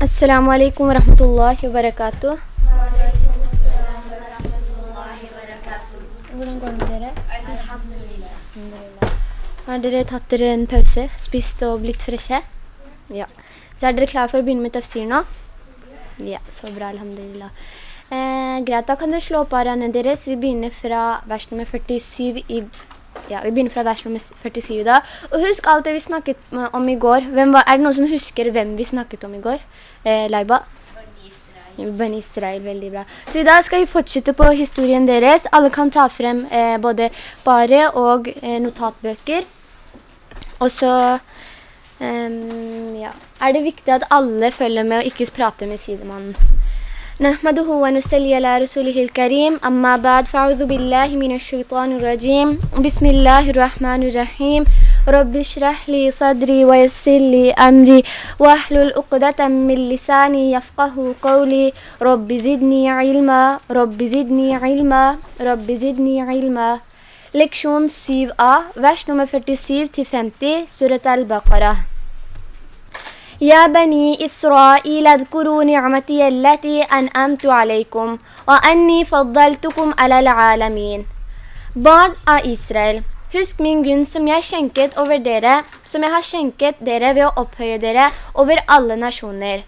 Assalamu alaikum wa rahmatullahi wa barakatuh. Hvordan går det med dere? Alhamdulillah. Har dere tatt dere en pause, spist og blitt freshe? Ja. Så er dere klare for å begynne med tafsir nå? Ja, så bra, alhamdulillah. Eh, greit, da kan dere slå opp arene deres. Vi begynner fra vers nummer 47 i ja, vi begynner fra vers nummer 47 da. Og husk alt det vi snakket om i går. Var, er det noen som husker hvem vi snakket om i går? Eh, Leiba? Ben Israel, veldig bra. Så i dag skal vi fortsette på historien deres. Alle kan ta frem eh, både bare og eh, notatbøker. Og så ja, er det viktig at alle følger med og ikke prater med sidemannen. نحمده ونسلي على رسوله الكريم أما بعد فأعوذ بالله من الشيطان الرجيم بسم الله الرحمن الرحيم رب اشرح لي صدري ويسر لي أمري واحلل عقدة من لساني يفقه قولي رب زدني علما رب زدني علما رب زدني علما Leksjon 7a, vers nummer 47-50, surat al-Baqarah. يا بني إسرائيل اذكروا نعمتي التي أنأمت عليكم وأني فضلتكم على العالمين Barn av Israel, husk min gunn som jeg skjenket over dere, som jeg har skjenket dere ved å opphøye dere over alle nasjoner.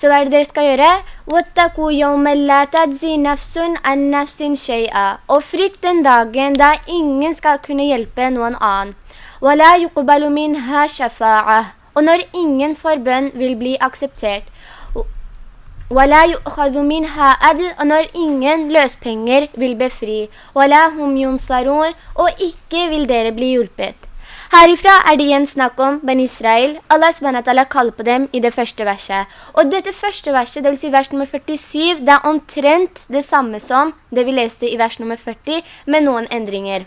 Så hva er det dere skal gjøre? وَاتَّقُوا يَوْمَ لَا تَجْزِي نَفْسٌ عَنْ نَفْسٍ شَيْئًا Og frykt den dagen da ingen skal kunne hjelpe noen annen. وَلَا يُقْبَلُ مِنْهَا شَفَاعَةً og når ingen forbønn vil bli akseptert. وَلَا يُؤْخَذُ مِنْهَا أَدْلٌ Og når ingen løspenger vil befri. وَلَا هُمْ يُنْصَرُونَ Og ikke vil dere bli hjulpet. Herifra er det igjen snakk om Ben Israel. Allah SWT kaller på dem i det første verset. Og dette første verset, det vil si vers nummer 47, det er omtrent det samme som det vi leste i vers nummer 40, med noen endringer.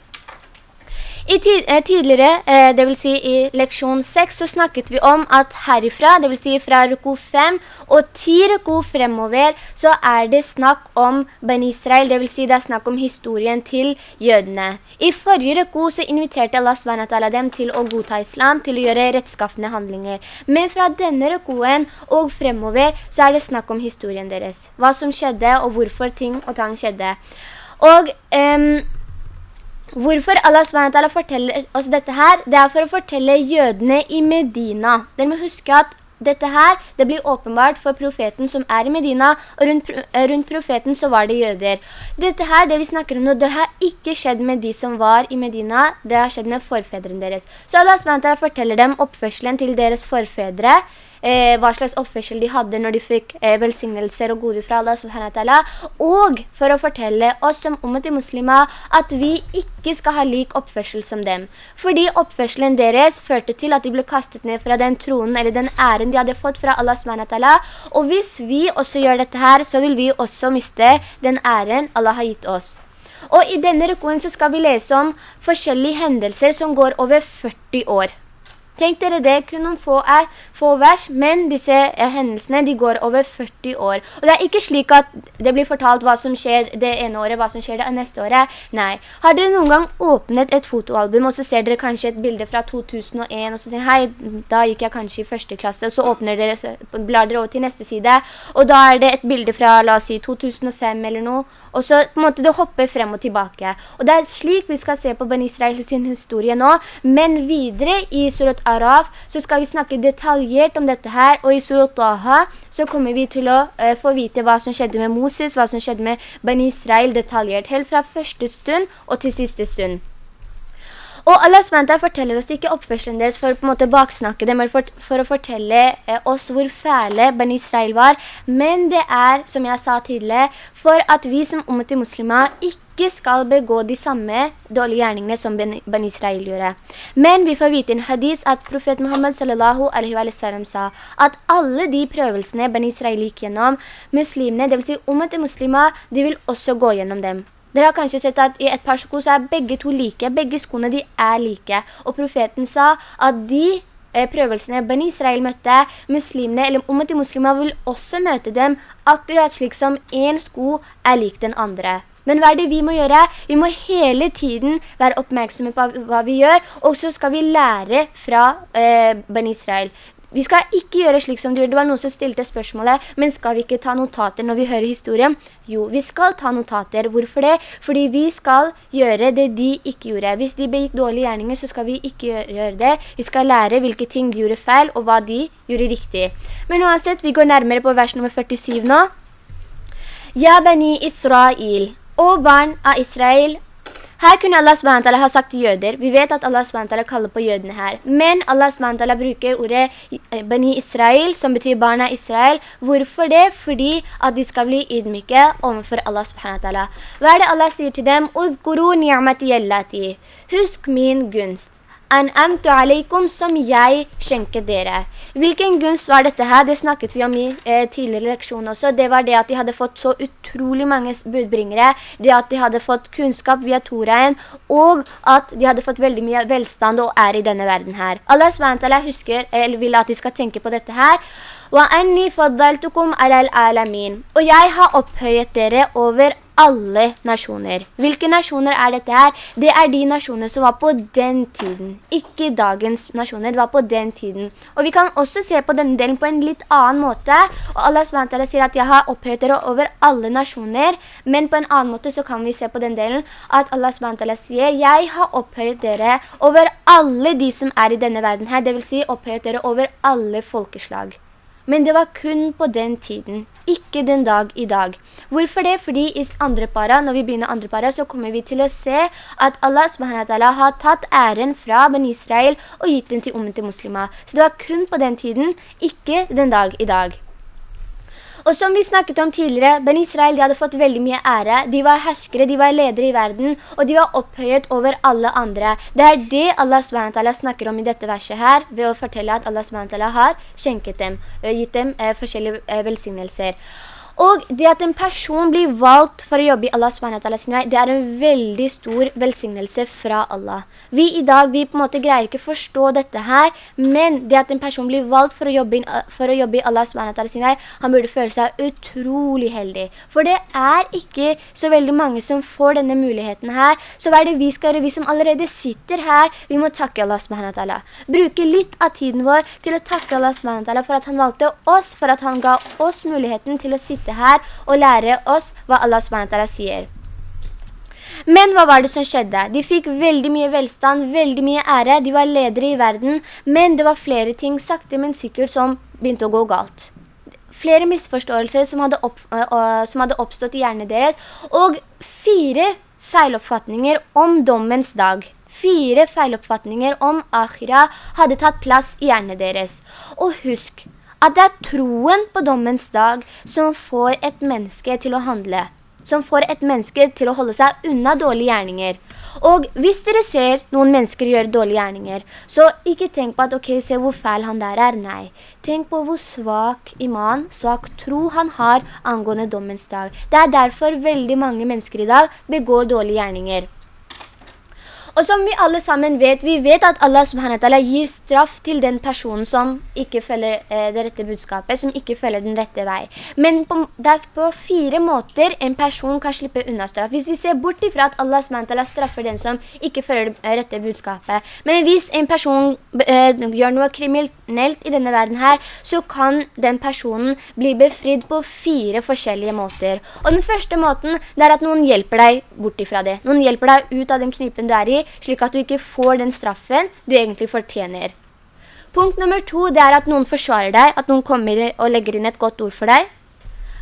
I eh, tidligere, eh, det vil si i leksjon 6, så snakket vi om at herifra, det vil si fra ruko 5 og 10 ruko fremover, så er det snakk om Ben Israel, det vil si det er snakk om historien til jødene. I forrige ruko så inviterte Allah SWT dem til å godta islam, til å gjøre rettskaffende handlinger. Men fra denne rukoen og fremover så er det snakk om historien deres. Hva som skjedde og hvorfor ting og tang skjedde. Og... Um, Hvorfor Allah SWT forteller oss dette her? Det er for å fortelle jødene i Medina. Dere må huske at dette her, det blir åpenbart for profeten som er i Medina, og rundt, rundt, profeten så var det jøder. Dette her, det vi snakker om nå, det har ikke skjedd med de som var i Medina, det har skjedd med forfedrene deres. Så Allah SWT forteller dem oppførselen til deres forfedre, eh, hva slags oppførsel de hadde når de fikk eh, velsignelser og gode fra Allah subhanahu og for å fortelle oss som ummet i muslimer at vi ikke skal ha lik oppførsel som dem. Fordi oppførselen deres førte til at de ble kastet ned fra den tronen eller den æren de hadde fått fra Allah subhanahu og hvis vi også gjør dette her, så vil vi også miste den æren Allah har gitt oss. Og i denne rekorden så skal vi lese om forskjellige hendelser som går over 40 år. Tenk dere det, kun noen få, er, få vers, men disse hendelsene de går over 40 år. Og det er ikke slik at det blir fortalt hva som skjer det ene året, hva som skjer det neste året. Nei. Har dere noen gang åpnet et fotoalbum, og så ser dere kanskje et bilde fra 2001, og så sier hei, da gikk jeg kanskje i første klasse, så åpner dere, så blar dere over til neste side, og da er det et bilde fra, la oss si, 2005 eller noe, og så på en måte det hopper frem og tilbake. Og det er slik vi skal se på Ben Israel sin historie nå, men videre i surat Araf, så skal vi snakke detaljert om dette her, og i Surat Daha så kommer vi til å uh, få vite hva som skjedde med Moses, hva som skjedde med Ben Israel detaljert, helt fra første stund og til siste stund. Og Allah SWT forteller oss ikke oppførselen deres for å på en måte baksnakke dem, eller for, for å fortelle eh, oss hvor fæle Ben Israel var, men det er, som jeg sa tidligere, for at vi som ummet til muslimer ikke skal begå de samme dårlige gjerningene som Ben Israel gjorde. Men vi får vite i en hadis at profet Muhammad sallallahu alaihi wa sallam sa at alle de prøvelsene Ben Israel gikk gjennom, muslimene, det vil si ummet muslimer, de vil også gå gjennom dem. Dere har kanskje sett at i et par sko så er begge to like, begge skoene de er like. Og profeten sa at de eh, prøvelsene Ben Israel møtte muslimene, eller om at de muslimer vil også møte dem, akkurat slik som en sko er lik den andre. Men hva er det vi må gjøre? Vi må hele tiden være oppmerksomme på hva vi gjør, og så skal vi lære fra eh, Ben Israel. Vi skal ikke gjøre slik som du gjør. Det var noen som stilte spørsmålet, men skal vi ikke ta notater når vi hører historien? Jo, vi skal ta notater. Hvorfor det? Fordi vi skal gjøre det de ikke gjorde. Hvis de begikk dårlige gjerninger, så skal vi ikke gjøre det. Vi skal lære hvilke ting de gjorde feil, og hva de gjorde riktig. Men uansett, vi går nærmere på vers nummer 47 nå. Ja, Bani Israel, og barn av Israel, her kunne Allah SWT ha sagt jøder. Vi vet at Allah SWT kaller på jødene her. Men Allah SWT bruker ordet eh, Bani Israel, som betyr barna Israel. Hvorfor det? Fordi at de skal bli ydmyke overfor Allah SWT. Hva er det Allah sier til dem? Husk min gunst an'amtu alaikum, som jeg skjenket dere. Hvilken gunst var dette her? Det snakket vi om i eh, tidligere leksjoner også. Det var det at de hadde fått så utrolig mange budbringere, det at de hadde fått kunnskap via Toraen, og at de hadde fått veldig mye velstand og ære i denne verden her. Allah SWT husker, eller vil at de skal tenke på dette her, og jeg har opphøyet dere over alle nasjoner. Hvilke nasjoner er dette her? Det er de nasjoner som var på den tiden. Ikke dagens nasjoner, det var på den tiden. Og vi kan også se på denne delen på en litt annen måte. Og Allah SWT sier at jeg har opphøyt dere over alle nasjoner. Men på en annen måte så kan vi se på den delen at Allah SWT sier jeg har opphøyt dere over alle de som er i denne verden her. Det vil si opphøyt dere over alle folkeslag. Men det var kun på den tiden, ikke den dag i dag. Hvorfor det? Fordi i andre para, når vi begynner andre para, så kommer vi til å se at Allah SWT har tatt æren fra Ben Israel og gitt den til ummen til muslimer. Så det var kun på den tiden, ikke den dag i dag. Og som vi snakket om tidligere, Ben Israel de hadde fått veldig mye ære. De var herskere, de var ledere i verden, og de var opphøyet over alle andre. Det er det Allah SWT snakker om i dette verset her, ved å fortelle at Allah SWT har skjenket dem, gitt dem eh, forskjellige eh, velsignelser. Og det at en person blir valgt for å jobbe i Allah SWT sin vei, det er en veldig stor velsignelse fra Allah. Vi i dag, vi på en måte greier ikke forstå dette her, men det at en person blir valgt for å jobbe, for å jobbe i Allah SWT sin vei, han burde føle seg utrolig heldig. For det er ikke så veldig mange som får denne muligheten her, så hva er det vi skal gjøre? Vi som allerede sitter her, vi må takke Allah SWT. Bruke litt av tiden vår til å takke Allah SWT for at han valgte oss, for at han ga oss muligheten til å sitte sitte her og lære oss hva Allah SWT sier. Men hva var det som skjedde? De fikk veldig mye velstand, veldig mye ære, de var ledere i verden, men det var flere ting sakte, men sikkert som begynte å gå galt. Flere misforståelser som hadde, opp, uh, som hadde oppstått i hjernen deres, og fire feiloppfatninger om dommens dag. Fire feiloppfatninger om Akhira hadde tatt plass i hjernen deres. Og husk, at det er troen på dommens dag som får et menneske til å handle, som får et menneske til å holde seg unna dårlige gjerninger. Og hvis dere ser noen mennesker gjøre dårlige gjerninger, så ikke tenk på at, ok, se hvor feil han der er. Nei, tenk på hvor svak iman, svak tro han har angående dommens dag. Det er derfor veldig mange mennesker i dag begår dårlige gjerninger. Og som vi alle sammen vet, vi vet at Allah subhanahu gir straff til den personen som ikke følger eh, det rette budskapet, som ikke følger den rette vei. Men på, det er på fire måter en person kan slippe unna straff. Hvis vi ser bort ifra at Allah subhanahu straffer den som ikke følger det rette budskapet. Men hvis en person eh, gjør noe kriminelt i denne verden her, så kan den personen bli befridd på fire forskjellige måter. Og den første måten, er at noen hjelper deg bort ifra det. Noen hjelper deg ut av den knipen du er i, slik at du ikke får den straffen du egentlig fortjener. Punkt nummer to, det er at noen forsvarer deg, at noen kommer og legger inn et godt ord for deg.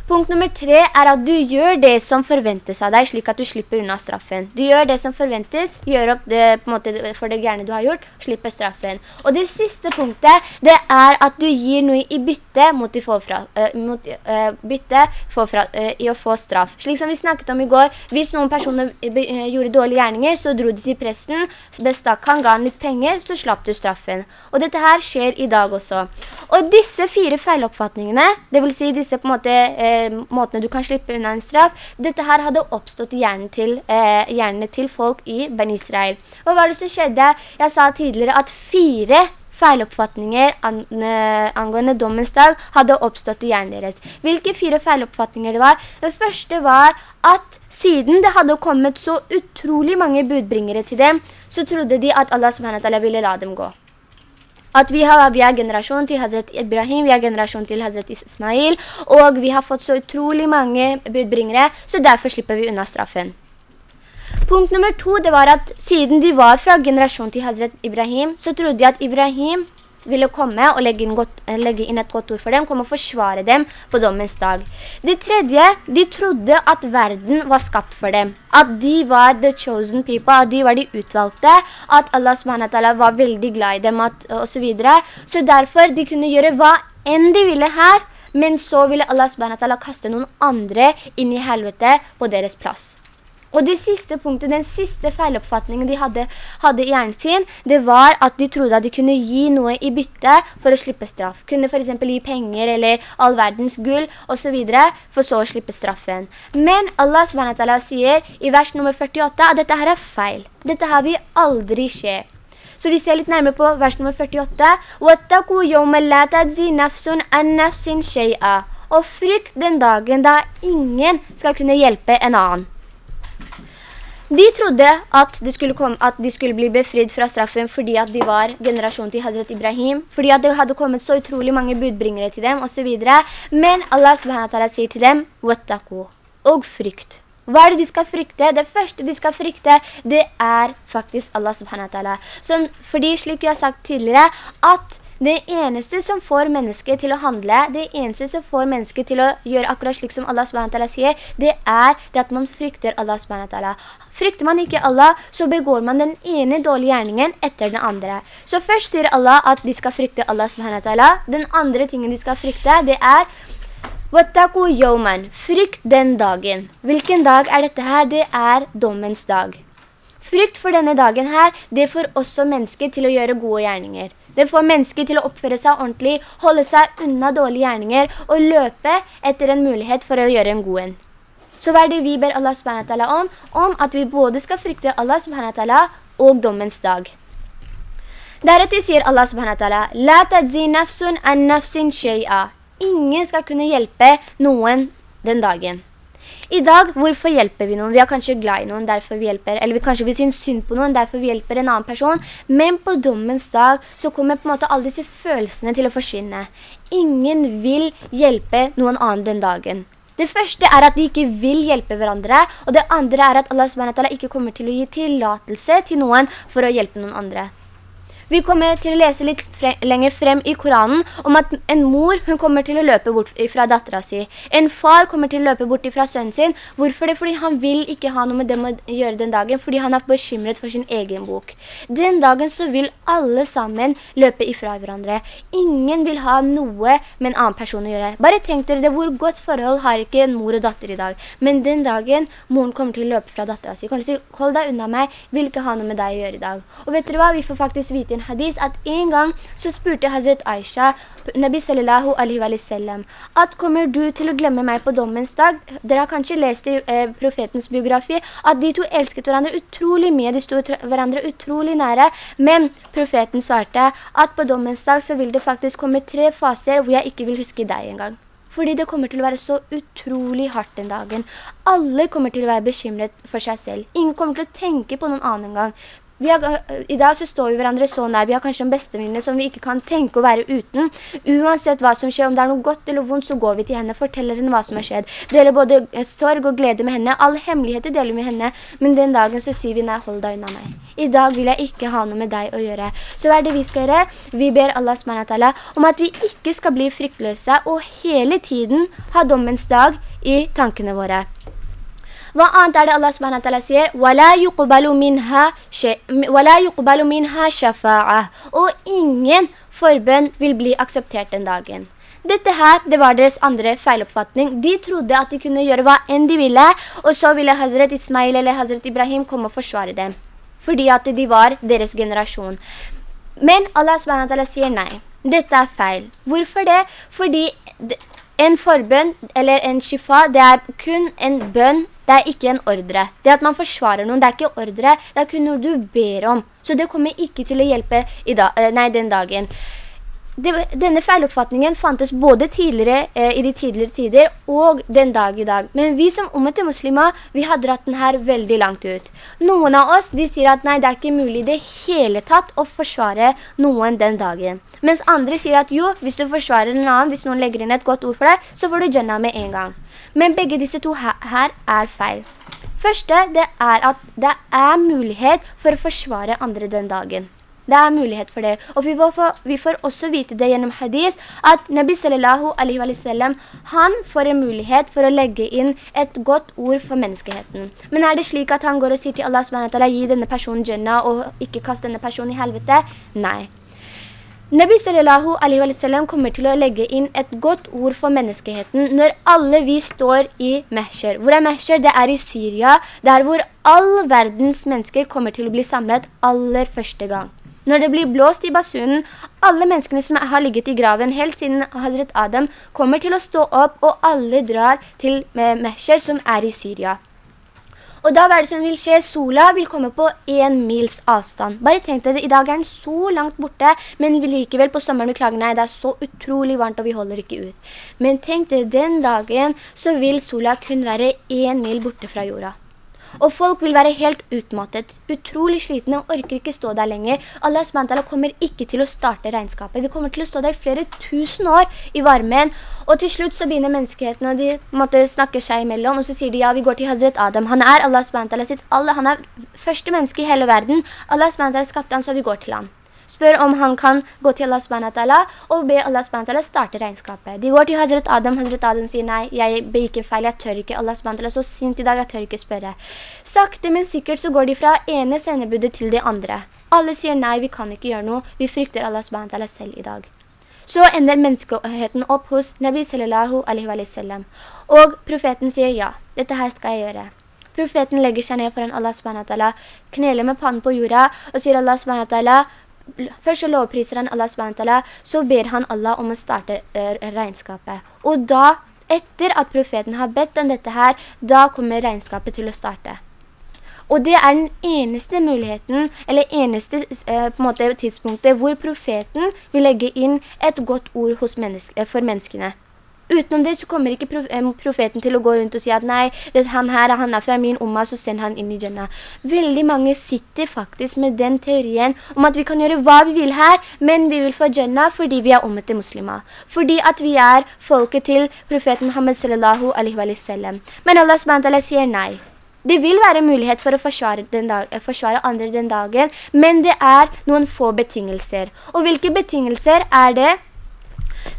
Punkt nummer tre er at du gjør det som forventes av deg, slik at du slipper unna straffen. Du gjør det som forventes, gjør opp det, måte, for det gjerne du har gjort, slipper straffen. Og det siste punktet, det er at du gir noe i bytte mot, i fra, uh, mot uh, bytte fra, uh, i å få straff. Slik som vi snakket om i går, hvis noen personer gjorde dårlige gjerninger, så dro de til presten, bestakk han, ga han litt penger, så slapp du straffen. Og dette her skjer i dag også. Og disse fire feiloppfatningene, det vil si disse på en måte eh, måtene du kan slippe unna en straff, dette her hadde oppstått i hjernen til, eh, hjernene til folk i Ben Israel. Og hva var det som skjedde? Jeg sa tidligere at fire feiloppfatninger eh, angående dommens dag hadde oppstått i hjernen deres. Hvilke fire feiloppfatninger det var? Det første var at siden det hadde kommet så utrolig mange budbringere til dem, så trodde de at Allah subhanahu ville la dem gå at vi, har, vi er generasjon til Hazret Ibrahim, vi er generasjon til Hazret Ismail, og vi har fått så utrolig mange budbringere, så derfor slipper vi unna straffen. Punkt nummer to, det var at siden de var fra generasjon til Hazret Ibrahim, så trodde de at Ibrahim ville komme og legge inn, godt, legge inn, et godt ord for dem, komme og forsvare dem på dommens dag. Det tredje, de trodde at verden var skapt for dem. At de var the chosen people, at de var de utvalgte, at Allah SWT var veldig glad i dem, at, og så videre. Så derfor de kunne gjøre hva enn de ville her, men så ville Allah SWT kaste noen andre inn i helvete på deres plass. Og det siste punktet, den siste feiloppfatningen de hadde, hadde i hjernen sin, det var at de trodde at de kunne gi noe i bytte for å slippe straff. Kunne for eksempel gi penger eller all verdens gull og så videre, for så å slippe straffen. Men Allah SWT sier i vers nummer 48 at dette her er feil. Dette her vil aldri skje. Så vi ser litt nærmere på vers nummer 48. «Wattaku yawma la tadzi nafsun an nafsin shay'a». Og frykt den dagen da ingen skal kunne hjelpe en annen. De trodde at de, komme, at de, skulle bli befridd fra straffen fordi at de var generasjon til Hazret Ibrahim, fordi at det hadde kommet så utrolig mange budbringere til dem, og så videre. Men Allah SWT sier til dem, «Wattaku», og frykt. Hva er det de skal frykte? Det første de skal frykte, det er faktisk Allah subhanahu fordi, slik jeg har sagt tidligere, at det eneste som får mennesket til å handle, det eneste som får mennesket til å gjøre akkurat slik som Allah SWT sier, det er det at man frykter Allah SWT. Frykter man ikke Allah, så begår man den ene dårlige gjerningen etter den andre. Så først sier Allah at de skal frykte Allah SWT. Den andre tingen de skal frykte, det er «Wattaku yawman», frykt den dagen. Hvilken dag er dette her? Det er dommens dag. Frykt for denne dagen her, det får også mennesker til å gjøre gode gjerninger. Det får mennesker til å oppføre seg ordentlig, holde seg unna dårlige gjerninger og løpe etter en mulighet for å gjøre en god en. Så hva er det vi ber Allah SWT om? Om at vi både skal frykte Allah SWT og dommens dag. Deretter sier Allah SWT, «La tadzi nafsun an nafsin shay'a». Ingen skal kunne hjelpe noen den dagen. I dag, hvorfor hjelper vi noen? Vi er kanskje glad i noen, derfor vi hjelper. Eller vi kanskje vil synes synd på noen, derfor vi hjelper en annen person. Men på dommens dag så kommer på en måte alle disse følelsene til å forsvinne. Ingen vil hjelpe noen annen den dagen. Det første er at de ikke vil hjelpe hverandre, og det andre er at Allah SWT ikke kommer til å gi tillatelse til noen for å hjelpe noen andre. Vi kommer til å lese litt fre lenger frem i Koranen om at en mor, hun kommer til å løpe bort fra datteren sin. En far kommer til å løpe bort fra sønnen sin. Hvorfor det? Fordi han vil ikke ha noe med dem å gjøre den dagen, fordi han er bekymret for sin egen bok. Den dagen så vil alle sammen løpe ifra hverandre. Ingen vil ha noe med en annen person å gjøre. Bare tenk dere det, hvor godt forhold har ikke en mor og datter i dag. Men den dagen moren kommer til å løpe fra datteren sin, kommer til å si, hold deg unna meg, vil ikke ha noe med deg å gjøre i dag. Og vet dere hva? Vi får faktisk vite en hadis at en gang så spurte Hazret Aisha, Nabi sallallahu alaihi wa sallam, at kommer du til å glemme meg på dommens dag? Dere har kanskje lest i eh, profetens biografi at de to elsket hverandre utrolig mye, de stod hverandre utrolig nære, men profeten svarte at på dommens dag så vil det faktisk komme tre faser hvor jeg ikke vil huske deg engang. Fordi det kommer til å være så utrolig hardt den dagen. Alle kommer til å være bekymret for seg selv. Ingen kommer til å tenke på noen annen gang. Har, I dag så står vi hverandre så nær, vi har kanskje en bestevenninne som vi ikke kan tenke å være uten. Uansett hva som skjer, om det er noe godt eller vondt, så går vi til henne, og forteller henne hva som har skjedd. Deler både sorg og glede med henne, alle hemmeligheter deler vi med henne, men den dagen så sier vi nei, hold deg unna meg. I dag vil jeg ikke ha noe med deg å gjøre. Så hva er det vi skal gjøre? Vi ber Allah om at vi ikke skal bli fryktløse og hele tiden ha dommens dag i tankene våre. Hva annet er det Allah subhanahu sier? «Wala yuqbalu minha, minha. Og ingen forbønn vil bli akseptert den dagen. Dette her, det var deres andre feiloppfatning. De trodde at de kunne gjøre hva enn de ville, og så ville Hazret Ismail eller Hazret Ibrahim komme og forsvare dem. Fordi at de var deres generasjon. Men Allah SWT sier nei. Dette er feil. Hvorfor det? Fordi en forbønn, eller en shifa, det er kun en bønn det er ikke en ordre. Det at man forsvarer noen, det er ikke ordre. Det er kun noe du ber om. Så det kommer ikke til å hjelpe dag, eh, nei, den dagen denne feiloppfatningen fantes både tidligere, eh, i de tidligere tider og den dag i dag. Men vi som omvendte muslimer, vi har dratt den her veldig langt ut. Noen av oss, de sier at nei, det er ikke mulig det hele tatt å forsvare noen den dagen. Mens andre sier at jo, hvis du forsvarer en annen, hvis noen legger inn et godt ord for deg, så får du Jannah med en gang. Men begge disse to her, er feil. Første, det er at det er mulighet for å forsvare andre den dagen. Det er mulighet for det. Og vi får, vi får også vite det gjennom hadis, at Nabi sallallahu alaihi wa sallam, han får en mulighet for å legge inn et godt ord for menneskeheten. Men er det slik at han går og sier til Allah subhanahu gi denne personen jannah og ikke kaste denne personen i helvete? Nei. Nabi sallallahu alaihi wa sallam kommer til å legge inn et godt ord for menneskeheten når alle vi står i Mehsher. Hvor er Mehsher? Det er i Syria, der hvor all verdens mennesker kommer til å bli samlet aller første gang. Når det blir blåst i basunen, alle menneskene som har ligget i graven helt siden Hazret Adam kommer til å stå opp, og alle drar til Mehsjer som er i Syria. Og da hva er det som vil skje? Sola vil komme på en mils avstand. Bare tenk deg, i dag er den så langt borte, men likevel på sommeren vi klager, nei, det er så utrolig varmt, og vi holder ikke ut. Men tenk deg, den dagen så vil sola kun være en mil borte fra jorda. Og folk vil være helt utmattet, utrolig slitne og orker ikke stå der lenger. Allah SWT kommer ikke til å starte regnskapet. Vi kommer til å stå der flere tusen år i varmen. Og til slutt så begynner menneskeheten, og de måtte snakke seg imellom, og så sier de, ja, vi går til Hazret Adam. Han er Allah SWT sitt, Allah, han er første menneske i hele verden. Allah SWT skapte han, så vi går til han spør om han kan gå til Allah SWT og be Allah SWT starte regnskapet. De går til Hazret Adam, Hazret Adam sier nei, jeg begikk en feil, jeg tør ikke. Allah SWT så sint i dag, jeg tør ikke spørre. Sakte, men sikkert så går de fra ene sendebudet til det andre. Alle sier nei, vi kan ikke gjøre noe. Vi frykter Allah SWT selv i dag. Så ender menneskeheten opp hos Nabi sallallahu alaihi wa sallam. Og profeten sier ja, dette her skal jeg gjøre. Profeten legger seg ned foran Allah SWT, kneler med pannen på jorda og sier Allah SWT, først så lovpriser han Allah SWT, så ber han Allah om å starte uh, regnskapet. Og da, etter at profeten har bedt om dette her, da kommer regnskapet til å starte. Og det er den eneste muligheten, eller eneste uh, måte, tidspunktet hvor profeten vil legge inn et godt ord menneske, for menneskene. Utenom det så kommer ikke profeten til å gå rundt og si at nei, han her han er fra min umma, så send han inn i Jannah. Veldig mange sitter faktisk med den teorien om at vi kan gjøre hva vi vil her, men vi vil få Jannah fordi vi er ommet til muslimer. Fordi at vi er folket til profeten Muhammad sallallahu alaihi wa sallam. Men Allah SWT sier nei. Det vil være mulighet for å forsvare, dag, forsvare, andre den dagen, men det er noen få betingelser. Og hvilke betingelser er det?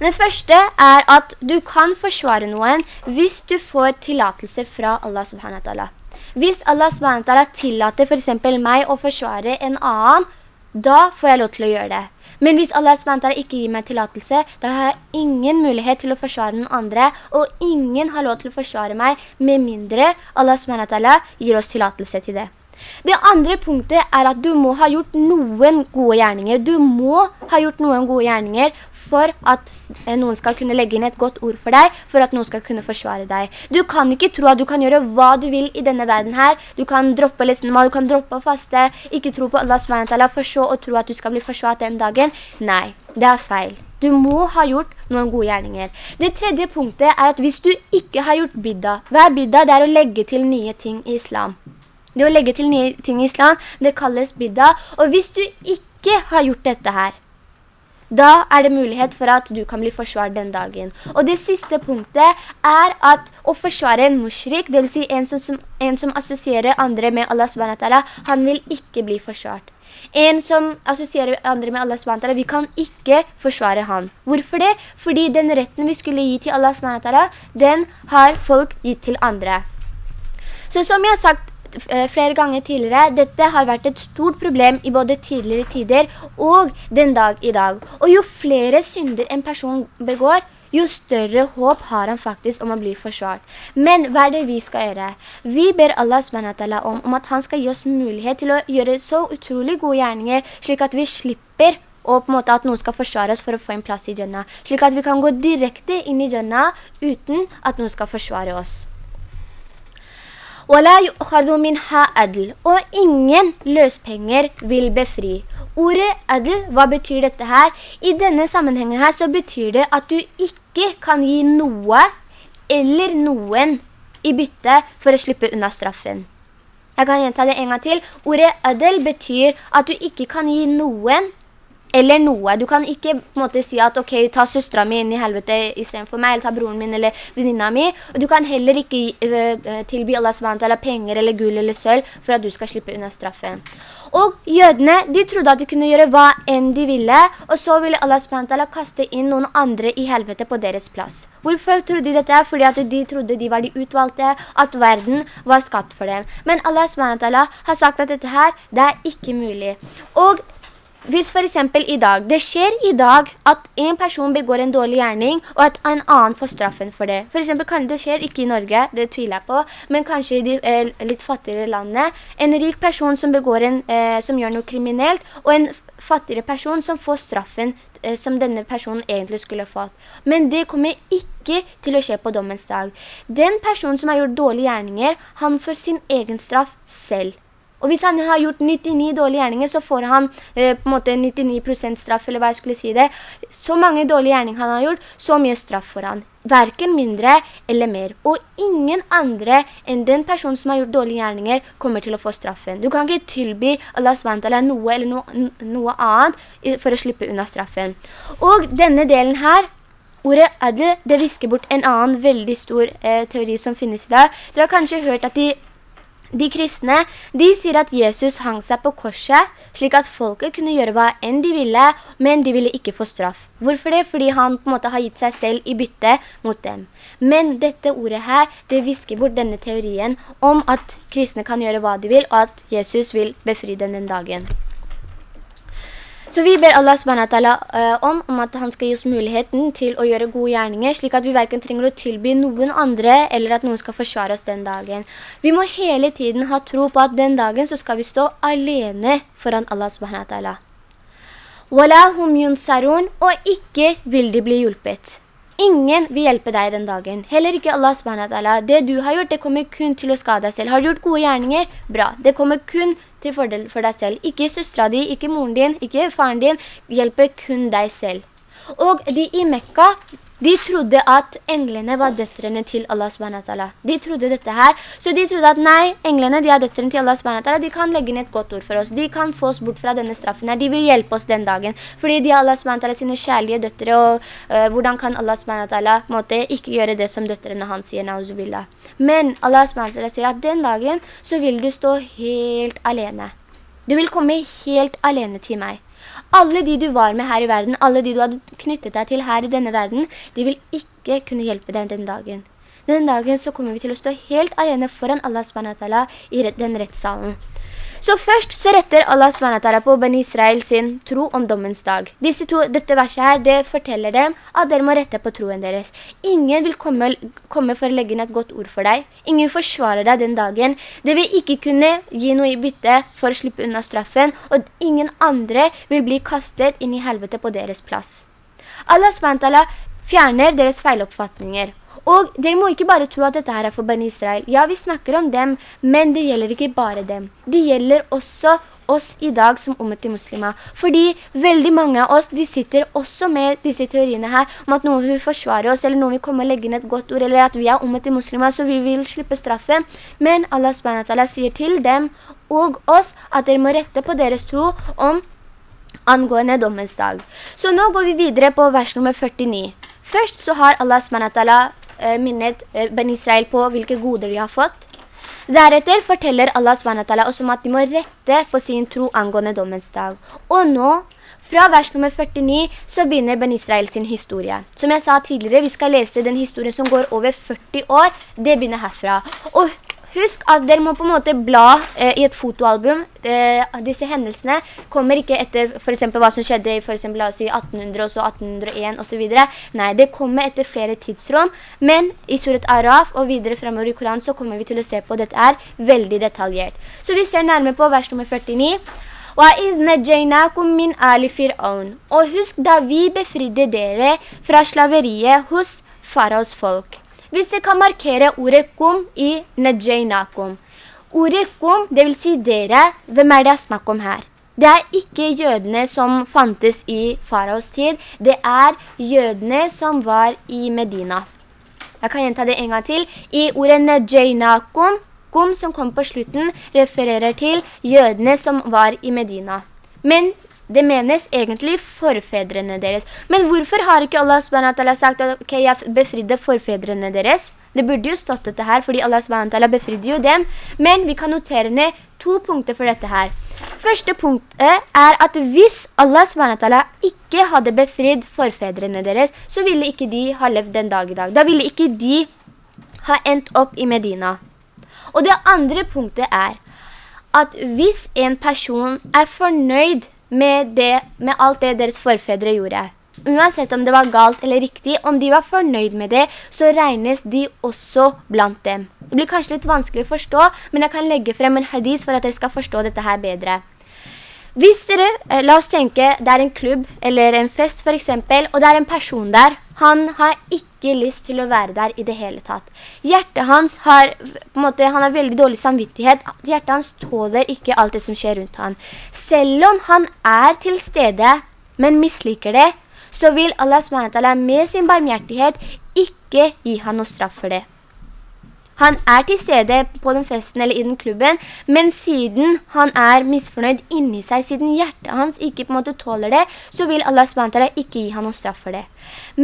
Den første er at du kan forsvare noen hvis du får tillatelse fra Allah subhanahu wa ta'ala. Hvis Allah subhanahu wa ta'ala tillater for eksempel meg å forsvare en annen, da får jeg lov til å gjøre det. Men hvis Allah SWT ikke gir meg tillatelse, da har jeg ingen mulighet til å forsvare den andre, og ingen har lov til å forsvare meg, med mindre Allah SWT gir oss tillatelse til det. Det andre punktet er at du må ha gjort noen gode gjerninger. Du må ha gjort noen gode gjerninger for at eh, noen skal kunne legge inn et godt ord for deg, for at noen skal kunne forsvare deg. Du kan ikke tro at du kan gjøre hva du vil i denne verden her. Du kan droppe å du kan droppe faste, ikke tro på Allah SWT, for så å tro at du skal bli forsvart den dagen. Nei, det er feil. Du må ha gjort noen gode gjerninger. Det tredje punktet er at hvis du ikke har gjort bidda, hva er bidda? Det er å legge til nye ting i islam. Det å legge til nye ting i islam, det kalles bidda. Og hvis du ikke har gjort dette her, da er det mulighet for at du kan bli forsvart den dagen. Og det siste punktet er at å forsvare en mushrik, det vil si en som, en som assosierer andre med Allah SWT, han vil ikke bli forsvart. En som assosierer andre med Allah SWT, vi kan ikke forsvare han. Hvorfor det? Fordi den retten vi skulle gi til Allah SWT, den har folk gitt til andre. Så som jeg har sagt Eh, flere ganger tidligere, dette har vært et stort problem i både tidligere tider og den dag i dag. Og jo flere synder en person begår, jo større håp har han faktisk om å bli forsvart. Men hva er det vi skal gjøre? Vi ber Allah SWT om, om at han skal gi oss mulighet til å gjøre så utrolig gode gjerninger, slik at vi slipper og på en måte at noen skal forsvare oss for å få en plass i Jannah. Slik at vi kan gå direkte inn i Jannah uten at noen skal forsvare oss. Og ingen løspenger vil befri. Ordet adl, hva betyr dette her? I denne sammenhengen her så betyr det at du ikke kan gi noe eller noen i bytte for å slippe unna straffen. Jeg kan gjenta det en gang til. Ordet adl betyr at du ikke kan gi noen eller noe. Du kan ikke på en måte si at ok, ta søstra mi inn i helvete i stedet for meg, eller ta broren min eller venninna mi. Og du kan heller ikke uh, tilby Allah SWT penger eller gull eller sølv for at du skal slippe unna straffen. Og jødene, de trodde at de kunne gjøre hva enn de ville, og så ville Allah SWT kaste inn noen andre i helvete på deres plass. Hvorfor trodde de dette? Fordi at de trodde de var de utvalgte, at verden var skapt for dem. Men Allah SWT har sagt at dette her, det er ikke mulig. Og hvis for eksempel i dag, det skjer i dag at en person begår en dårlig gjerning, og at en annen får straffen for det. For eksempel kan det skje, ikke i Norge, det tviler jeg på, men kanskje i de eh, litt fattigere landene, en rik person som, en, eh, som gjør noe kriminelt, og en fattigere person som får straffen eh, som denne personen egentlig skulle fått. Men det kommer ikke til å skje på dommens dag. Den personen som har gjort dårlige gjerninger, han får sin egen straff selv. Og hvis han har gjort 99 dårlige gjerninger, så får han eh, på en måte 99% straff, eller hva jeg skulle si det. Så mange dårlige gjerninger han har gjort, så mye straff får han. Hverken mindre eller mer. Og ingen andre enn den personen som har gjort dårlige gjerninger kommer til å få straffen. Du kan ikke tilby Allah SWT noe eller noe, noe annet for å slippe unna straffen. Og denne delen her, Ordet adl, det visker bort en annen veldig stor eh, teori som finnes i dag. Dere har kanskje hørt at de de kristne, de sier at Jesus hang seg på korset, slik at folket kunne gjøre hva enn de ville, men de ville ikke få straff. Hvorfor det? Fordi han på en måte har gitt seg selv i bytte mot dem. Men dette ordet her, det visker bort denne teorien om at kristne kan gjøre hva de vil, og at Jesus vil befri dem den dagen. Så vi ber Allah SWT uh, om, om at han skal gi oss muligheten til å gjøre gode gjerninger, slik at vi hverken trenger å tilby noen andre, eller at noen skal forsvare oss den dagen. Vi må hele tiden ha tro på at den dagen så skal vi stå alene foran Allah SWT. Og ikke vil de bli hjulpet. Ingen vil hjelpe deg den dagen. Heller ikke Allah SWT. Det du har gjort, det kommer kun til å skade deg selv. Har du gjort gode gjerninger? Bra. Det kommer kun til fordel for deg selv. Ikke søstra di, ikke moren din, ikke faren din. Hjelper kun deg selv. Og de i Mekka, de trodde at englene var døtrene til Allah SWT. De trodde dette her. Så de trodde at nei, englene de er døtrene til Allah SWT. De kan legge ned et godt ord for oss. De kan få oss bort fra denne straffen her. De vil hjelpe oss den dagen. Fordi de er Allah SWT sine kjærlige døtre. Og uh, hvordan kan Allah SWT måtte ikke gjøre det som døtrene hans sier, nauzubillah. Men Allah SWT sier at den dagen så vil du stå helt alene. Du vil komme helt alene til meg. Alle de du var med her i verden, alle de du hadde knyttet deg til her i denne verden, de vil ikke kunne hjelpe deg den dagen. Den dagen så kommer vi til å stå helt alene foran Allah SWT i den rettssalen. Så først så retter Allah SWT på Ben Israel sin tro om dommens dag. Disse to, dette verset her, det forteller dem at dere må rette på troen deres. Ingen vil komme, komme for å legge inn et godt ord for deg. Ingen forsvarer deg den dagen. Det vil ikke kunne gi noe i bytte for å slippe unna straffen, og ingen andre vil bli kastet inn i helvete på deres plass. Allah SWT fjerner deres feiloppfatninger. Og dere må ikke bare tro at dette her er for Ben Israel. Ja, vi snakker om dem, men det gjelder ikke bare dem. Det gjelder også oss i dag som ommet til muslimer. Fordi veldig mange av oss, de sitter også med disse teoriene her, om at noen vil forsvare oss, eller noen vil komme og legge inn et godt ord, eller at vi er ommet til muslimer, så vi vil slippe straffen. Men Allah SWT sier til dem og oss at dere må rette på deres tro om angående dommens dag. Så nå går vi videre på vers nummer 49. Først så har Allah SWT minnet eh, Ben Israel på hvilke goder de har fått. Deretter forteller Allah SWT oss om at de må rette på sin tro angående dommens dag. Og nå, fra vers nummer 49, så begynner Ben Israel sin historie. Som jeg sa tidligere, vi skal lese den historien som går over 40 år. Det begynner herfra. Og Husk at dere må på en måte bla eh, i et fotoalbum. Eh, disse hendelsene kommer ikke etter for eksempel hva som skjedde i for eksempel, la oss si 1800 og så 1801 og så videre. Nei, det kommer etter flere tidsrom. Men i Surat Araf og videre fremover i Koran så kommer vi til å se på dette er veldig detaljert. Så vi ser nærmere på vers nummer 49. Og husk da vi befridde dere fra slaveriet hos faraos folk. Hvis dere kan markere ordet kum i najaynakum. Ordet kum, det vil si dere, hvem er det jeg snakker om her? Det er ikke jødene som fantes i faraos tid, det er jødene som var i Medina. Jeg kan gjenta det en gang til. I ordet najaynakum, kum som kom på slutten, refererer til jødene som var i Medina. Men det menes egentlig forfedrene deres. Men hvorfor har ikke Allah SWT sagt at okay, jeg befridde forfedrene deres? Det burde jo stått dette her, fordi Allah SWT befridde jo dem. Men vi kan notere ned to punkter for dette her. Første punktet er at hvis Allah SWT ikke hadde befridd forfedrene deres, så ville ikke de ha levd den dag i dag. Da ville ikke de ha endt opp i Medina. Og det andre punktet er at hvis en person er fornøyd med, det, med alt det deres forfedre gjorde. Uansett om det var galt eller riktig, om de var fornøyd med det, så regnes de også blant dem. Det blir kanskje litt vanskelig å forstå, men jeg kan legge frem en hadis for at dere skal forstå dette her bedre. Hvis dere, eh, la oss tenke, det er en klubb eller en fest for eksempel, og det er en person der, han har ikke lyst til å være der i det hele tatt. Hjertet hans har, på en måte, han har veldig dårlig samvittighet. Hjertet hans tåler ikke alt det som skjer rundt han. Selv om han er til stede, men misliker det, så vil Allah SWT med sin barmhjertighet ikke gi han noe straff for det. Han er til stede på den festen eller i den klubben, men siden han er misfornøyd inni seg, siden hjertet hans ikke på en måte tåler det, så vil Allah SWT ikke gi han noen straff for det.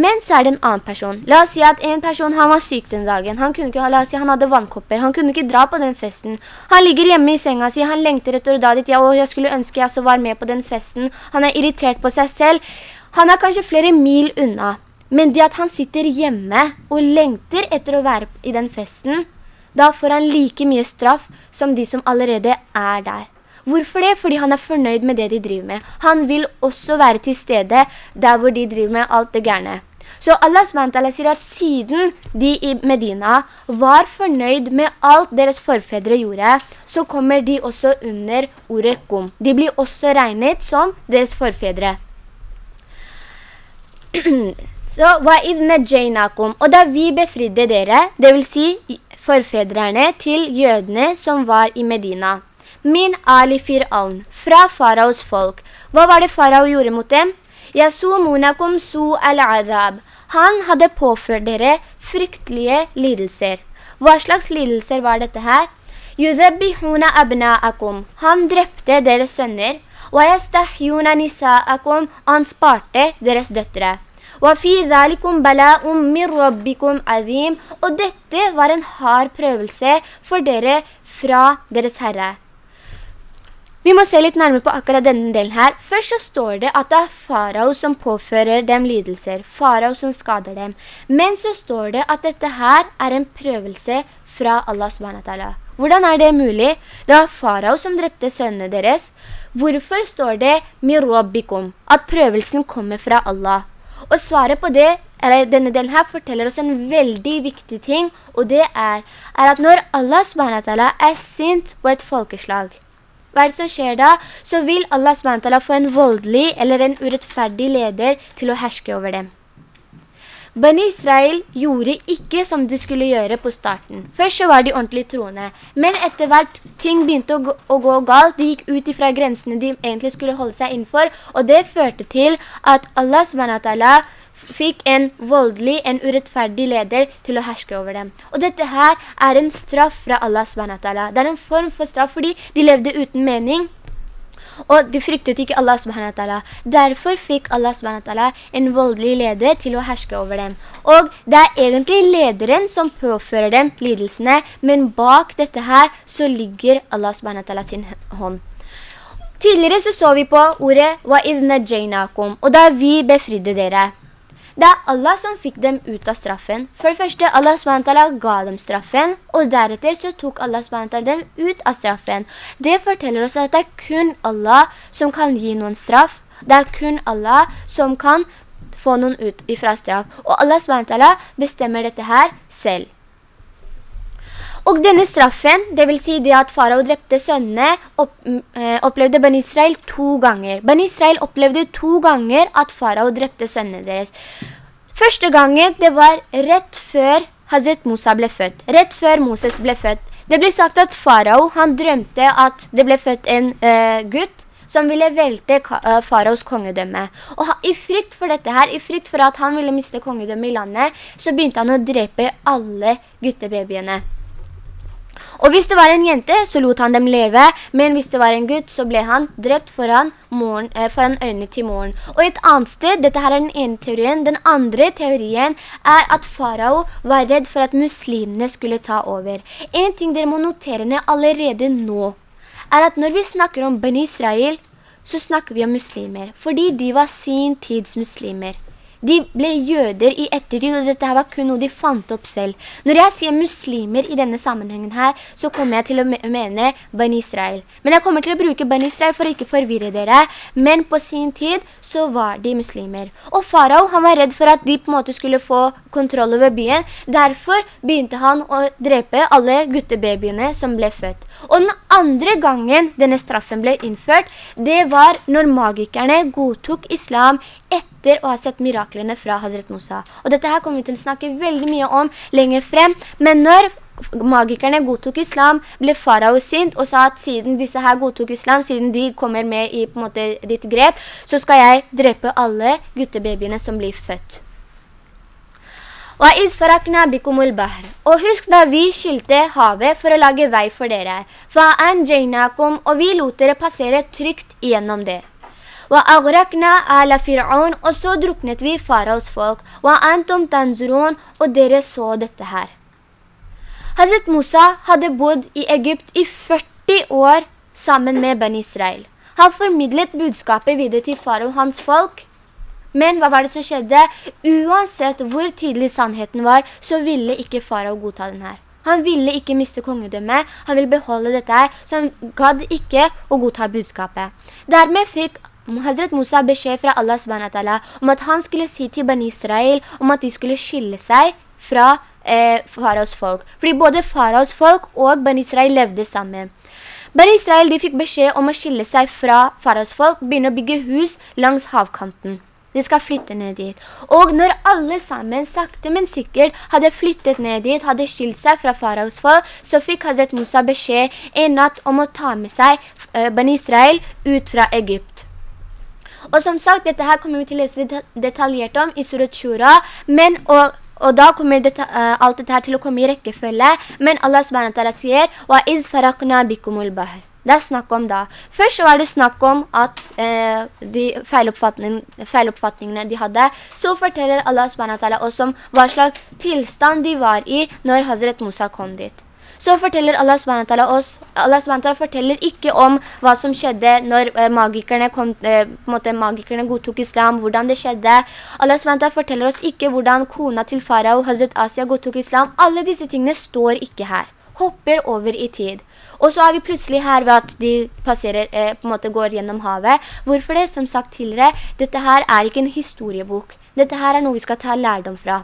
Men så er det en annen person. La oss si at en person, han var syk den dagen. Han kunne ikke, la oss si han hadde vannkopper. Han kunne ikke dra på den festen. Han ligger hjemme i senga si, han lengter etter å da dit. Ja, og jeg skulle ønske jeg også var med på den festen. Han er irritert på seg selv. Han er kanskje flere mil unna. Men det at han sitter hjemme og lengter etter å være i den festen, da får han like mye straff som de som allerede er der. Hvorfor det? Fordi han er fornøyd med det de driver med. Han vil også være til stede der hvor de driver med alt det gærne. Så Allah SWT sier at siden de i Medina var fornøyd med alt deres forfedre gjorde, så kommer de også under ordet kum. De blir også regnet som deres forfedre. Så, Og da vi befridde dere, det vil si forfedrene til jødene som var i Medina. Min Ali Fir'aun, fra faraos folk. Hva var det farao gjorde mot dem? Yasumunakum su al-adab. Han hadde påført dere fryktelige lidelser. Hva slags lidelser var dette her? Yuzabbihuna abna'akum. Han drepte deres sønner. Wa yastahyuna nisa'akum. Han sparte deres døtre. Og dette var en hard prøvelse for dere fra deres Herre. Vi må se litt nærmere på akkurat denne delen her. Først så står det at det er farao som påfører dem lidelser. Farao som skader dem. Men så står det at dette her er en prøvelse fra Allah SWT. Hvordan er det mulig? Det var farao som drepte sønnene deres. Hvorfor står det «mirobbikum» at prøvelsen kommer fra Allah? Og svaret på det, eller denne delen her, forteller oss en veldig viktig ting, og det er, er at når Allah SWT er sint på et folkeslag, hva er det som skjer da? Så vil Allah SWT få en voldelig eller en urettferdig leder til å herske over dem. Bani Israel gjorde ikke som de skulle gjøre på starten. Først så var de ordentlig troende. Men etter hvert ting begynte å gå, galt. De gikk ut ifra grensene de egentlig skulle holde seg innenfor. Og det førte til at Allah SWT fikk en voldelig, en urettferdig leder til å herske over dem. Og dette her er en straff fra Allah SWT. Det er en form for straff fordi de levde uten mening. Og de fryktet ikke Allah subhanahu Derfor fikk Allah subhanahu en voldelig leder til å herske over dem. Og det er egentlig lederen som påfører dem lidelsene, men bak dette her så ligger Allah subhanahu sin hånd. Tidligere så så vi på ordet «Wa idna jainakum», og da vi befridde dere. Det er Allah som fikk dem ut av straffen. For det første, Allah SWT ga dem straffen, og deretter så tok Allah SWT dem ut av straffen. Det forteller oss at det er kun Allah som kan gi noen straff. Det er kun Allah som kan få noen ut ifra straff. Og Allah SWT bestemmer dette her selv. Og denne straffen, det vil si det at farao drepte sønnene, opp, øh, opplevde Ben Israel to ganger. Ben Israel opplevde to ganger at farao drepte sønnene deres. Første gangen, det var rett før Hazret Musa ble født, rett før Moses ble født. Det blir sagt at farao, han drømte at det ble født en øh, gutt som ville velte uh, faraos kongedømme. Og i frykt for dette her, i frykt for at han ville miste kongedømme i landet, så begynte han å drepe alle guttebabyene. Og hvis det var en jente, så lot han dem leve, men hvis det var en gutt, så ble han drept foran, morgen, eh, foran øynene til moren. Og et annet sted, dette her er den ene teorien, den andre teorien er at farao var redd for at muslimene skulle ta over. En ting dere må notere ned allerede nå, er at når vi snakker om Ben Israel, så snakker vi om muslimer, fordi de var sin tids muslimer. De ble jøder i ettertid, og dette var kun noe de fant opp selv. Når jeg sier muslimer i denne sammenhengen her, så kommer jeg til å mene Ben Israel. Men jeg kommer til å bruke Ben Israel for å ikke forvirre dere. Men på sin tid så var de muslimer. Og farao, han var redd for at de på en måte skulle få kontroll over byen. Derfor begynte han å drepe alle guttebabyene som ble født. Og den andre gangen denne straffen ble innført, det var når magikerne godtok islam etter å ha sett miraklene fra Hazret Musa. Og dette her kommer vi til å snakke veldig mye om lenger frem, men når magikerne godtok islam, ble farao sint og sa at siden disse her godtok islam, siden de kommer med i måte ditt grep, så skal jeg drepe alle guttebabyene som blir født. Og husk da vi skilte havet for å lage vei for dere. Og vi lot dere passere trygt igjennom det. Og så druknet vi faraos folk. Og dere så dette her. Hazret Musa hadde bodd i Egypt i 40 år sammen med Ben Israel. Han formidlet budskapet videre til farao hans folk, men hva var det som skjedde? Uansett hvor tydelig sannheten var, så ville ikke farao godta den her. Han ville ikke miste kongedømmet, han ville beholde dette her, så han gadd ikke å godta budskapet. Dermed fikk Hazret Musa beskjed fra Allah SWT om at han skulle si til Ben Israel om at de skulle skille seg fra eh, faraos folk. Fordi både faraos folk og Ben Israel levde sammen. Ben Israel fikk beskjed om å skille seg fra faraos folk, begynne å bygge hus langs havkanten. De skal flytte ned dit. Og når alle sammen sakte, men sikkert hadde flyttet ned dit, hadde skilt seg fra faraos folk, så fikk Hazret Musa beskjed en natt om å ta med seg uh, Ben Israel ut fra Egypt. Og som sagt, dette her kommer vi til å lese detaljert om i Surat Shura, men og og da kommer dette, uh, alt dette her til å komme i rekkefølge. Men Allah sier «Wa iz faraqna bikumul bahr». Det er snakk om da. Først var det snakk om at eh, de feiloppfatning, feiloppfatningene de hadde, så forteller Allah SWT oss om hva slags tilstand de var i når Hazret Musa kom dit. Så forteller Allah SWT oss, Allah SWT forteller ikke om hva som skjedde når eh, magikerne, kom, eh, magikerne godtok islam, hvordan det skjedde. Allah SWT forteller oss ikke hvordan kona til farao, Hazret Asia, godtok islam. Alle disse tingene står ikke her. Hopper over i tid. Og så er vi plutselig her ved at de passerer, eh, på en måte går gjennom havet. Hvorfor det? Som sagt tidligere, dette her er ikke en historiebok. Dette her er noe vi skal ta lærdom fra.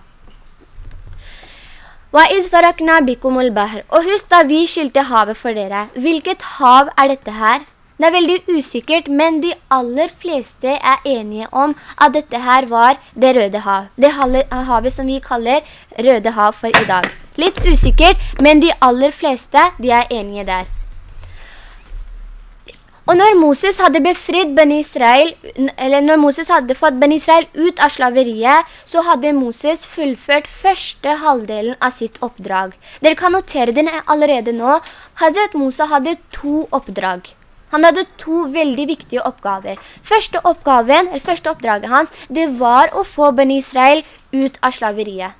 Og husk da vi skilte havet for dere. Hvilket hav er dette her? Det er veldig usikkert, men de aller fleste er enige om at dette her var det røde hav. Det havet som vi kaller røde hav for i dag. Litt usikkert, men de aller fleste, de er enige der. Og når Moses hadde befridd Ben Israel, eller når Moses hadde fått Ben Israel ut av slaveriet, så hadde Moses fullført første halvdelen av sitt oppdrag. Dere kan notere den allerede nå. Hazret Moses hadde to oppdrag. Han hadde to veldig viktige oppgaver. Første oppgaven, eller første oppdraget hans, det var å få Ben Israel ut av slaveriet.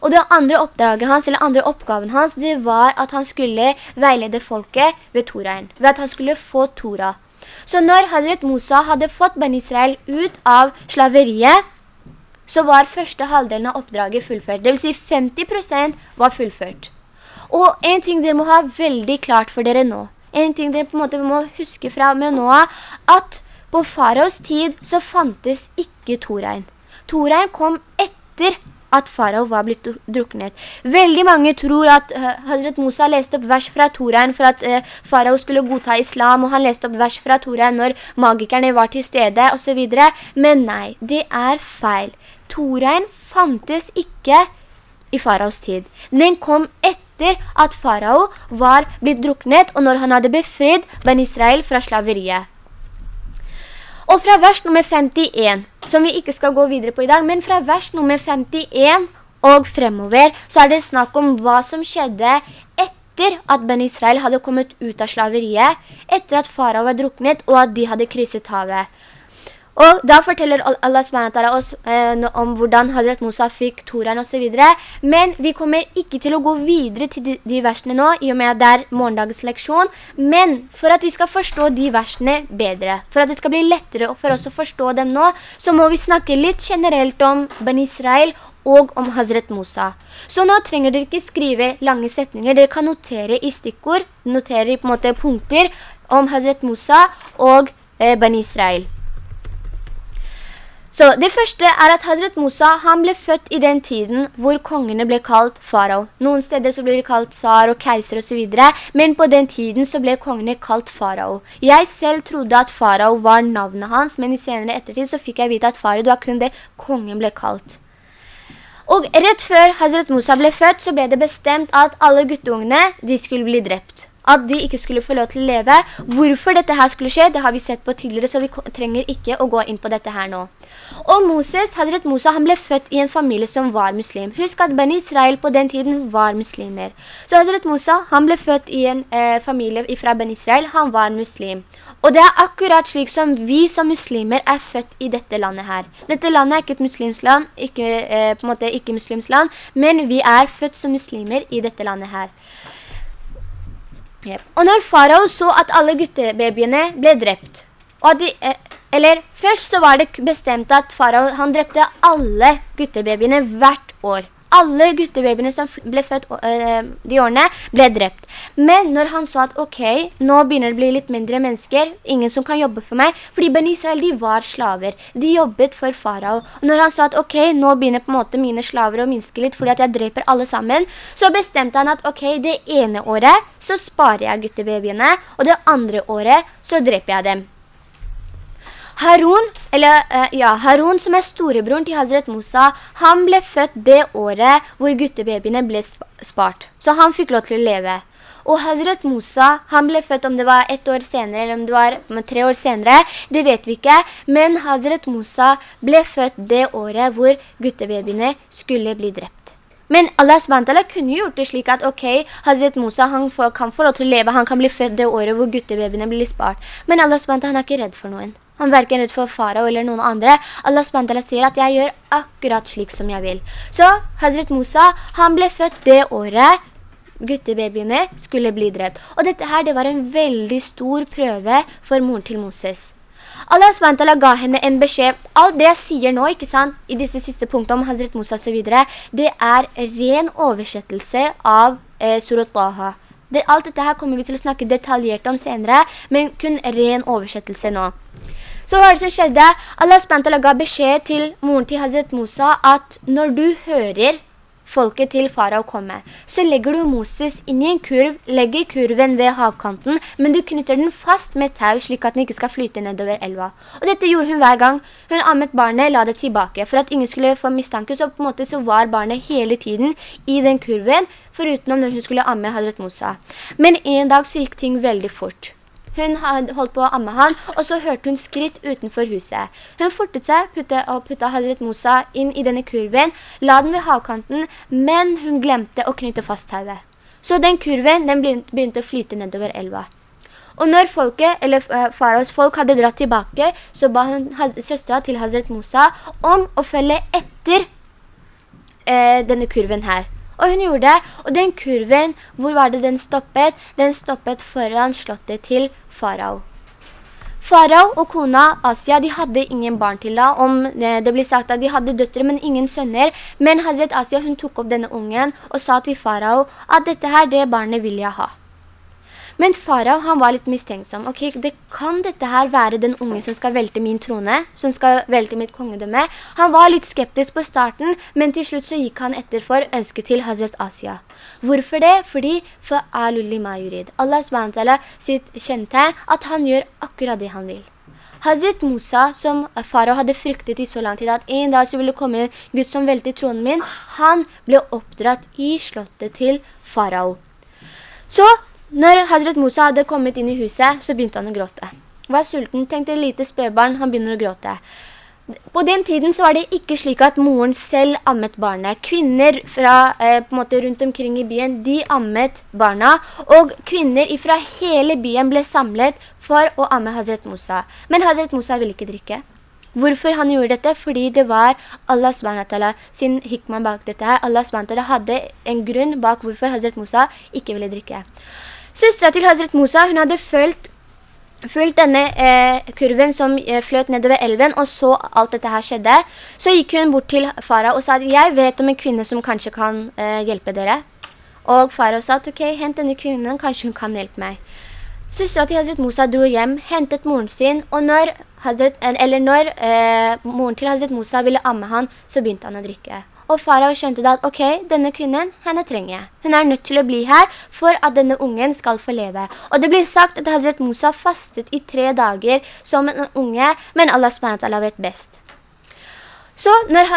Og det andre oppdraget hans, eller andre oppgaven hans, det var at han skulle veilede folket ved Toraen, ved at han skulle få Tora. Så når Hazret Musa hadde fått Ben Israel ut av slaveriet, så var første halvdelen av oppdraget fullført. Det vil si 50% var fullført. Og en ting dere må ha veldig klart for dere nå, en ting dere på en måte må huske fra med nå, at på faraos tid så fantes ikke Toraen. Toraen kom etter at farao var blitt druknet. Veldig mange tror at uh, Hazret Musa leste opp vers fra Toraen for at uh, farao skulle godta islam, og han leste opp vers fra Toraen når magikerne var til stede, og så videre. Men nei, det er feil. Toraen fantes ikke i faraos tid. Den kom etter at farao var blitt druknet, og når han hadde befridd Ben Israel fra slaveriet. Og fra vers nummer 51, som vi ikke skal gå videre på i dag, men fra vers nummer 51 og fremover, så er det snakk om hva som skjedde etter at Ben Israel hadde kommet ut av slaveriet, etter at farao var druknet og at de hadde krysset havet. Og da forteller Allah SWT oss eh, om hvordan Hazret Musa fikk Toran og så videre. Men vi kommer ikke til å gå videre til de, de versene nå, i og med at det er morgendagens leksjon. Men for at vi skal forstå de versene bedre, for at det skal bli lettere for oss å forstå dem nå, så må vi snakke litt generelt om Ben Israel og om Hazret Musa. Så nå trenger dere ikke skrive lange setninger, dere kan notere i stikkord, notere i på en måte punkter om Hazret Musa og eh, Ben Israel. Så det første er at Hazret Musa, han ble født i den tiden hvor kongene ble kalt farao. Noen steder så ble de kalt tsar og keiser og så videre, men på den tiden så ble kongene kalt farao. Jeg selv trodde at farao var navnet hans, men i senere ettertid så fikk jeg vite at farao var kun det kongen ble kalt. Og rett før Hazret Musa ble født, så ble det bestemt at alle guttungene, de skulle bli drept at de ikke skulle få lov til å leve. Hvorfor dette her skulle skje, det har vi sett på tidligere, så vi trenger ikke å gå inn på dette her nå. Og Moses, Hazret Musa, han ble født i en familie som var muslim. Husk at Ben Israel på den tiden var muslimer. Så Hazret Musa, han ble født i en eh, familie fra Ben Israel, han var muslim. Og det er akkurat slik som vi som muslimer er født i dette landet her. Dette landet er ikke et muslimsland, ikke, eh, på en måte ikke muslimsland, men vi er født som muslimer i dette landet her. Og når farao så at alle guttebabyene ble drept, de, eh, eller først så var det bestemt at farao, han drepte alle guttebabyene hvert år. Alle guttebabyene som ble født øh, de årene ble drept. Men når han så at ok, nå begynner det å bli litt mindre mennesker, ingen som kan jobbe for meg, fordi Ben Israel de var slaver, de jobbet for farao. Og når han så at ok, nå begynner på en måte mine slaver å minske litt fordi at jeg dreper alle sammen, så bestemte han at ok, det ene året så sparer jeg guttebabyene, og det andre året så dreper jeg dem. Harun, eller uh, ja, Harun som er storebroren til Hazret Musa, han ble født det året hvor guttebabyene ble spart. Så han fikk lov til å leve. Og Hazret Musa, han ble født om det var ett år senere, eller om det var tre år senere, det vet vi ikke. Men Hazret Musa ble født det året hvor guttebabyene skulle bli drept. Men Allah SWT kunne gjort det slik at, ok, Hazret Musa han får, kan få lov til å leve, han kan bli født det året hvor guttebabyene blir spart. Men Allah SWT han er ikke redd for noen. Han er hverken redd for farao eller noen andre. Allah SWT sier at jeg gjør akkurat slik som jeg vil. Så Hazret Musa, han ble født det året guttebabyene skulle bli drept. Og dette her, det var en veldig stor prøve for moren til Moses. Allah SWT ga henne en beskjed. Alt det jeg sier nå, ikke sant, i disse siste punktene om Hazret Musa og så videre, det er ren oversettelse av eh, Surat Baha. Det, alt dette her kommer vi til å snakke detaljert om senere, men kun ren oversettelse nå. Så hva det som skjedde? Allah SWT ga beskjed til moren til Hazret Musa at når du hører folket til farao komme. Så legger du Moses inn i en kurv, legger kurven ved havkanten, men du knytter den fast med tau slik at den ikke skal flyte nedover elva. Og dette gjorde hun hver gang. Hun ammet barnet, la det tilbake, for at ingen skulle få mistanke, så på en måte så var barnet hele tiden i den kurven, foruten når hun skulle amme Hadrat Musa. Men en dag så gikk ting veldig fort. Hun holdt på å amme han, og så hørte hun skritt utenfor huset. Hun fortet seg putte, og putta Hazret Musa inn i denne kurven, la den ved havkanten, men hun glemte å knytte fast hauet. Så den kurven den begynte å flyte nedover elva. Og når folket, eller uh, faraos folk hadde dratt tilbake, så ba hun søstra til Hazret Musa om å følge etter eh, denne kurven her. Og hun gjorde det, og den kurven, hvor var det den stoppet? Den stoppet foran slottet til farao. Farao og kona Asia, de hadde ingen barn til da. Om eh, det blir sagt at de hadde døtre, men ingen sønner. Men Hazret Asia, hun tok opp denne ungen og sa til farao at dette her, det barnet vil jeg ha. Men farao, han var litt mistenksom. Ok, det kan dette her være den unge som skal velte min trone, som skal velte mitt kongedømme. Han var litt skeptisk på starten, men til slutt så gikk han etter for ønsket til Hazret Asia. Hvorfor det? Fordi for alulli majurid. Allah SWT sitt kjennetegn at han gjør akkurat det han vil. Hazret Musa, som farao hadde fryktet i så lang tid, at en dag så ville komme en Gud som velte tronen min, han ble oppdratt i slottet til farao. Så når Hazret Musa hadde kommet inn i huset, så begynte han å gråte. Var sulten, tenkte lite spøbarn, han begynner å gråte. På den tiden så var det ikke slik at moren selv ammet barnet. Kvinner fra, eh, rundt omkring i byen, de ammet barna, og kvinner fra hele byen ble samlet for å amme Hazret Musa. Men Hazret Musa ville ikke drikke. Hvorfor han gjorde dette? Fordi det var Allah SWT sin hikman bak dette her. Allah SWT hadde en grunn bak hvorfor Hazret Musa ikke ville drikke. Søstra til Hazret Musa, hun hadde følt fulgt denne eh, kurven som eh, fløt nedover elven, og så alt dette her skjedde, så gikk hun bort til Farah og sa at jeg vet om en kvinne som kanskje kan eh, hjelpe dere. Og Farah sa at ok, hent denne kvinnen, kanskje hun kan hjelpe meg. Søstra til Hazret Musa dro hjem, hentet moren sin, og når, Hazret, eller når eh, moren til Hazret Musa ville amme han, så begynte han å drikke. Og farao skjønte da at, ok, denne kvinnen, henne trenger jeg. Hun er nødt til å bli her for at denne ungen skal få leve. Og det blir sagt at Hazret Musa fastet i tre dager som en unge, men Allah SWT vet best. Så når,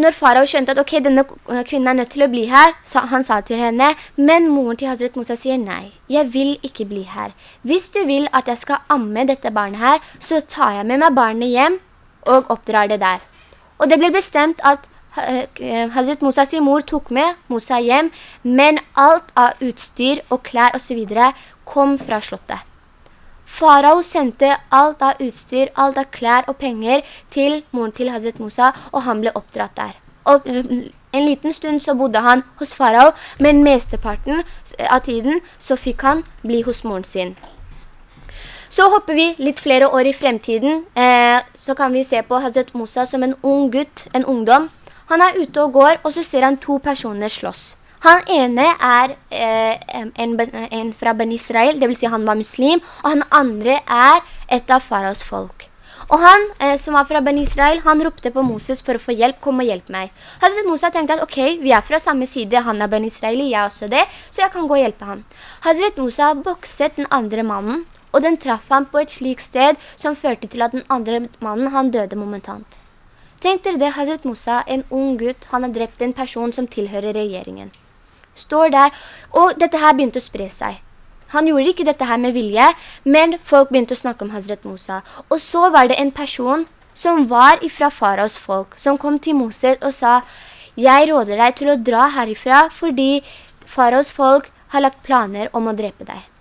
når farao skjønte at ok, denne kvinnen er nødt til å bli her, så han sa til henne, men moren til Hazret Musa sier nei, jeg vil ikke bli her. Hvis du vil at jeg skal amme dette barnet her, så tar jeg med meg barnet hjem og oppdrar det der. Og det ble bestemt at Hazret Musa sin mor tok med Musa hjem, men alt av utstyr og klær og så videre kom fra slottet. Farao sendte alt av utstyr, alt av klær og penger til moren til Hazret Musa, og han ble oppdratt der. Og eh, en liten stund så bodde han hos farao, men mesteparten av tiden så fikk han bli hos moren sin. Så hopper vi litt flere år i fremtiden, eh, så kan vi se på Hazret Musa som en ung gutt, en ungdom, han er ute og går, og så ser han to personer slåss. Han ene er eh, en, en, fra Ben Israel, det vil si han var muslim, og han andre er et av faraos folk. Og han, eh, som var fra Ben Israel, han ropte på Moses for å få hjelp, kom og hjelp meg. Hadde Moses tenkte at ok, vi er fra samme side, han er Ben Israel, jeg er også det, så jeg kan gå og hjelpe ham. Hadde Moses bokset den andre mannen, og den traff ham på et slik sted som førte til at den andre mannen, han døde momentant. Tenk dere det, Hazret Musa, en ung gutt, han har drept en person som tilhører regjeringen. Står der, og dette her begynte å spre seg. Han gjorde ikke dette her med vilje, men folk begynte å snakke om Hazret Musa. Og så var det en person som var ifra faraos folk, som kom til Moses og sa, «Jeg råder deg til å dra herifra, fordi faraos folk har lagt planer om å drepe deg.»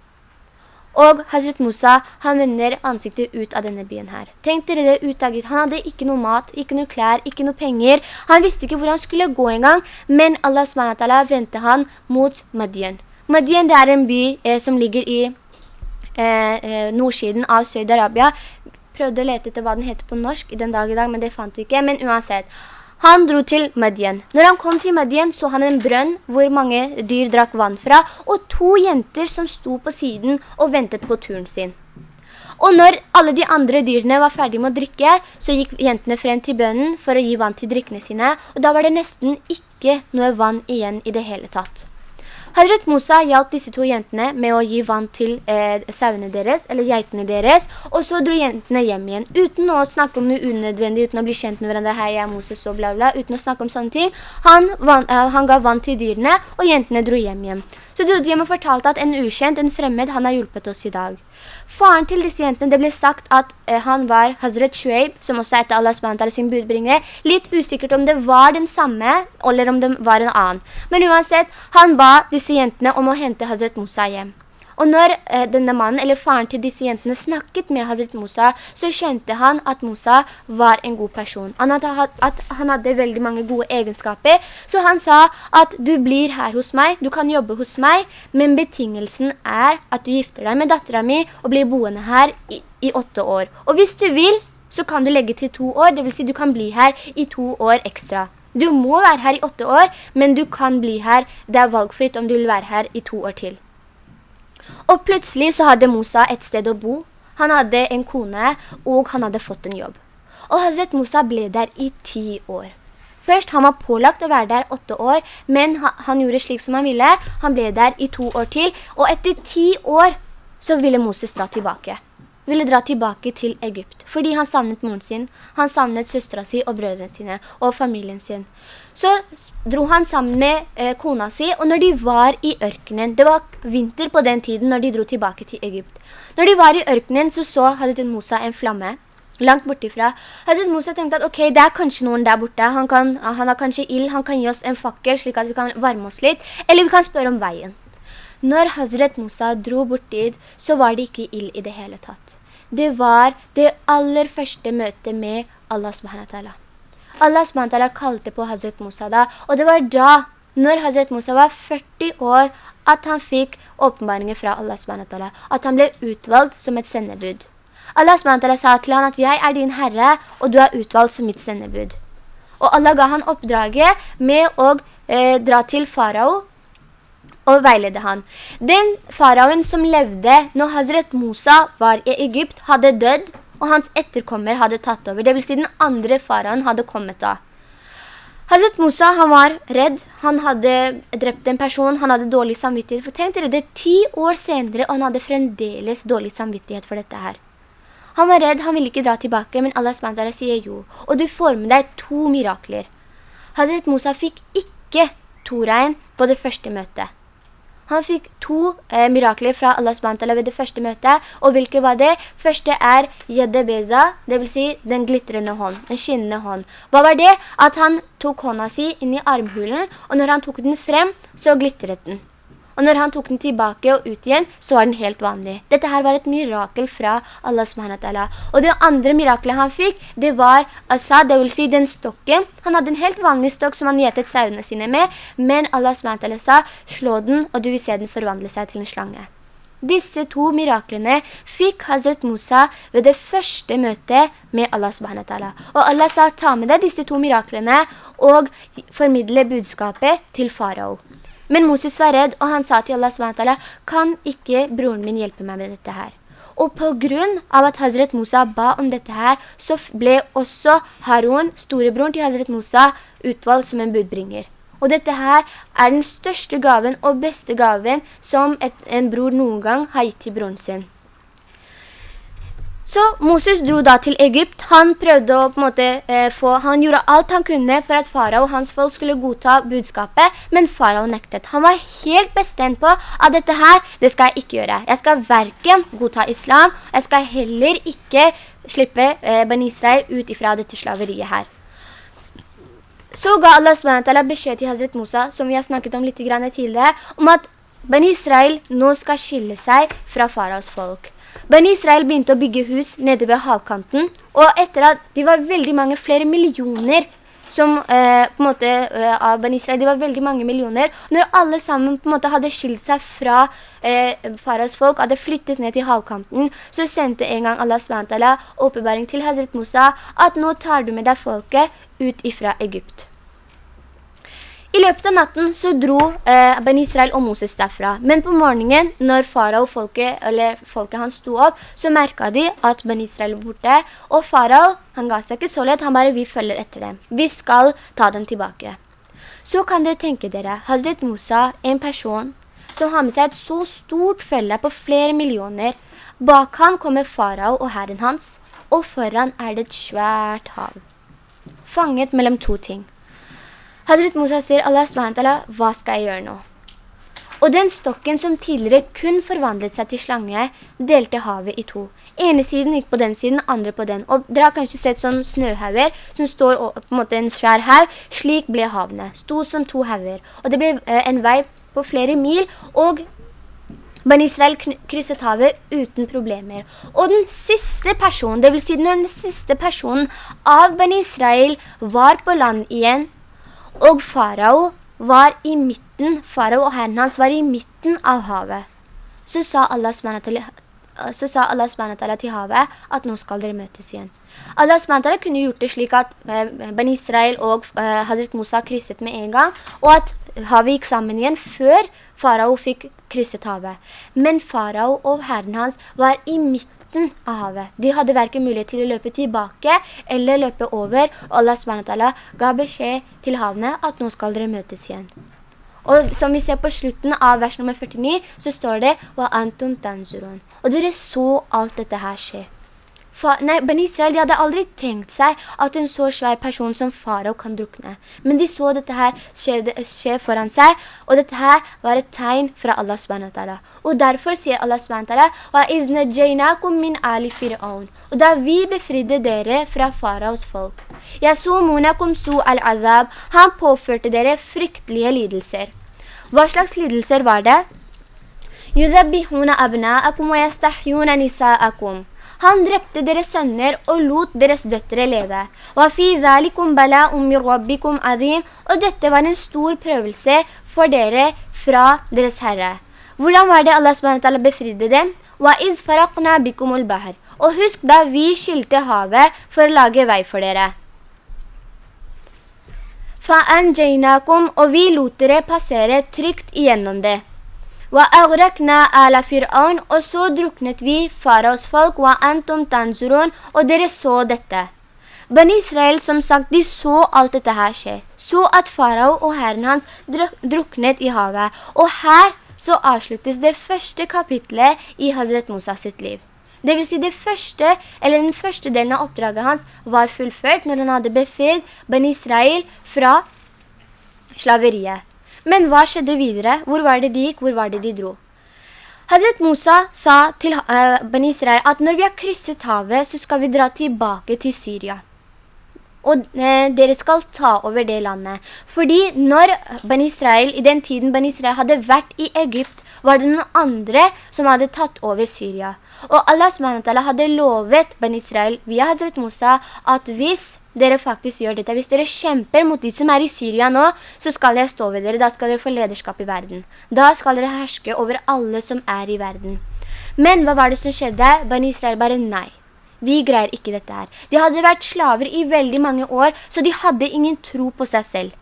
Og Hazret Musa, han vender ansiktet ut av denne byen her. Tenk dere det utdaget. Han hadde ikke noe mat, ikke noe klær, ikke noe penger. Han visste ikke hvor han skulle gå engang, men Allah SWT ventet han mot Madian. Madian det er en by eh, som ligger i eh, eh nordsiden av Søyd-Arabia. Prøvde å lete etter hva den heter på norsk i den dag i dag, men det fant vi ikke. Men uansett, han dro til Medien. Når han kom til Medien, så han en brønn hvor mange dyr drakk vann fra, og to jenter som sto på siden og ventet på turen sin. Og når alle de andre dyrene var ferdige med å drikke, så gikk jentene frem til bønnen for å gi vann til drikkene sine, og da var det nesten ikke noe vann igjen i det hele tatt. Hazret Musa hjalp disse to jentene med å gi vann til eh, sauene deres, eller geitene deres, og så dro jentene hjem igjen, uten å snakke om noe unødvendig, uten å bli kjent med hverandre, hei, jeg er Moses og bla bla, uten å snakke om sånne ting. Han, van, uh, han ga vann til dyrene, og jentene dro hjem igjen. Så dro de hjem og fortalte at en ukjent, en fremmed, han har hjulpet oss i dag. Faren til disse jentene, det ble sagt at eh, han var Hazret Shuaib, som også er etter Allah SWT sin budbringere. Litt usikkert om det var den samme, eller om det var en annen. Men uansett, han ba disse jentene om å hente Hazret Musa hjem. Og når eh, denne mannen, eller faren til disse jentene, snakket med Hazret Musa, så skjønte han at Musa var en god person. Han hadde, at han hadde veldig mange gode egenskaper. Så han sa at du blir her hos meg, du kan jobbe hos meg, men betingelsen er at du gifter deg med datteren min og blir boende her i, i åtte år. Og hvis du vil, så kan du legge til to år, det vil si du kan bli her i to år ekstra. Du må være her i åtte år, men du kan bli her. Det er valgfritt om du vil være her i to år til. Og plutselig så hadde Musa et sted å bo. Han hadde en kone, og han hadde fått en jobb. Og Hazret Musa ble der i ti år. Først han var pålagt å være der åtte år, men han gjorde slik som han ville. Han ble der i to år til, og etter ti år så ville Moses dra tilbake. Ville dra tilbake til Egypt, fordi han savnet moren sin, han savnet søstra si og brødrene sine, og familien sin. Så dro han sammen med eh, kona si, og når de var i ørkenen, det var vinter på den tiden når de dro tilbake til Egypt. Når de var i ørkenen, så så Hadid Musa en flamme, langt bortifra. Hadid Musa tenkte at ok, det er kanskje noen der borte, han, kan, han har kanskje ild, han kan gi oss en fakkel slik at vi kan varme oss litt, eller vi kan spørre om veien. Når Hazret Musa dro bort dit, så var det ikke ild i det hele tatt. Det var det aller første møtet med Allah SWT. Allah SWT kalte på Hazret Musa da, og det var da, når Hazret Musa var 40 år, at han fikk åpenbaringer fra Allah SWT, at han ble utvalgt som et sendebud. Allah SWT sa til han at jeg er din herre, og du er utvalgt som mitt sendebud. Og Allah ga han oppdraget med å eh, dra til farao og veilede han. Den faraoen som levde når Hazret Musa var i Egypt hadde dødd, og hans etterkommer hadde tatt over. Det vil si den andre faraoen hadde kommet da. Hazret Musa, han var redd, han hadde drept en person, han hadde dårlig samvittighet. For tenk dere, det er ti år senere, og han hadde fremdeles dårlig samvittighet for dette her. Han var redd, han ville ikke dra tilbake, men Allah SWT sier jo. Og du får med deg to mirakler. Hazret Musa fikk ikke to regn på det første møtet. Han fikk to eh, mirakler fra Allah SWT ved det første møtet, og hvilke var det? Første er Yedebeza, det vil si den glittrende hånd, den skinnende hånd. Hva var det? At han tok hånda si inn i armhulen, og når han tok den frem, så glittret den. Og når han tok den tilbake og ut igjen, så var den helt vanlig. Dette her var et mirakel fra Allah SWT. Og det andre mirakelet han fikk, det var Asa, det vil si den stokken. Han hadde en helt vanlig stokk som han gjetet sauene sine med, men Allah SWT sa, slå den, og du vil se den forvandle seg til en slange. Disse to miraklene fikk Hazret Musa ved det første møtet med Allah SWT. Og Allah sa, ta med deg disse to miraklene og formidle budskapet til farao. Men Moses var redd, og han sa til Allah SWT, kan ikke broren min hjelpe meg med dette her? Og på grunn av at Hazret Musa ba om dette her, så ble også Harun, storebroren til Hazret Musa, utvalgt som en budbringer. Og dette her er den største gaven og beste gaven som et, en bror noen gang har gitt til broren sin. Så Moses dro da til Egypt. Han prøvde å på en måte eh, få, han gjorde alt han kunne for at farao og hans folk skulle godta budskapet, men farao nektet. Han var helt bestemt på at dette her, det skal jeg ikke gjøre. Jeg skal hverken godta islam, jeg skal heller ikke slippe eh, Ben Israel ut ifra dette slaveriet her. Så ga Allah SWT beskjed til Hazret Musa, som vi har snakket om litt tidligere, om at Ben Israel nå skal skille seg fra faraos folk. Ben Israel begynte å bygge hus nede ved havkanten, og etter at de var veldig mange, flere millioner som eh, på en måte eh, av Ben Israel, de var veldig mange millioner. Når alle sammen på en måte hadde skilt seg fra eh, Faras folk, hadde flyttet ned til havkanten, så sendte en gang Allah SWT åpenbaring til Hazret Musa at nå tar du med deg folket ut ifra Egypt. I løpet av natten så dro eh, Ben Israel og Moses derfra. Men på morgenen, når farao og folket, eller folket han sto opp, så merket de at Ben Israel var borte. Og farao, han ga seg ikke så lett, han bare, vi følger etter dem. Vi skal ta dem tilbake. Så kan dere tenke dere, Hazret Musa, en person som har med seg et så stort følge på flere millioner. Bak han kommer farao og herren hans, og foran er det et svært hav. Fanget mellom to ting. Hazret Musa sier, Allah SWT, hva skal jeg gjøre nå? Og den stokken som tidligere kun forvandlet seg til slange, delte havet i to. Ene siden gikk på den siden, andre på den. Og dere har kanskje sett sånn snøhauger som står på en måte en svær haug. Slik ble havene. Stod som to hauger. Og det ble eh, en vei på flere mil, og Ben Israel krysset havet uten problemer. Og den siste personen, det vil si den siste personen av Ben Israel var på land igjen, og farao var i midten, farao og herren hans var i midten av havet. Så sa Allah SWT, til havet at nå skal dere møtes igjen. Allah SWT kunne gjort det slik at eh, Ben Israel og eh, Hazret Musa krysset med en gang, og at havet gikk sammen igjen før farao fikk krysset havet. Men farao og herren hans var i midten midten av havet. De hadde hverken mulighet til å løpe tilbake eller løpe over, og Allah SWT ga beskjed til havene at nå skal dere møtes igjen. Og som vi ser på slutten av vers nummer 49, så står det «Wa antum tanzurun». Og dere så alt dette her skje. Nei, ben Israel de hadde aldri tenkt seg at en så svær person som farao kan drukne. Men de så dette her skje, skje, foran seg, og dette her var et tegn fra Allah SWT. Og derfor sier Allah SWT. Og da vi befridde dere fra faraos folk. Han påførte dere fryktelige lidelser. Hva slags lidelser var det? «Yuzabbihuna abna'akum wa yastahyuna nisa'akum». Han drepte deres sønner og lot deres døttere leve. Og dette var en stor prøvelse for dere fra deres Herre. Hvordan var det Allah SWT befridde dem? Og husk da vi skilte havet for å lage vei for dere. Og vi lot dere passere trygt igjennom det. Og så druknet vi faraos folk, og dere så dette. Ben Israel, som sagt, de så alt dette her skje. Så at farao og herren hans druknet i havet. Og her så avsluttes det første kapitlet i Hazret Musa sitt liv. Det vil si det første, eller den første delen av oppdraget hans var fullført når han hadde befridd Ben Israel fra slaveriet. Men hva skjedde videre? Hvor var det de gikk? Hvor var det de dro? Hazret Musa sa til uh, Ben Israel at når vi har krysset havet, så skal vi dra tilbake til Syria. Og eh, dere skal ta over det landet. Fordi når Ben Israel, i den tiden Ben Israel hadde vært i Egypt, var det noen andre som hadde tatt over Syria. Og Allah hadde lovet Ben Israel via Hazret Musa at hvis dere faktisk gjør dette. Hvis dere kjemper mot de som er i Syria nå, så skal jeg stå ved dere. Da skal dere få lederskap i verden. Da skal dere herske over alle som er i verden. Men hva var det som skjedde? Ben Israel bare nei. Vi greier ikke dette her. De hadde vært slaver i veldig mange år, så de hadde ingen tro på seg selv.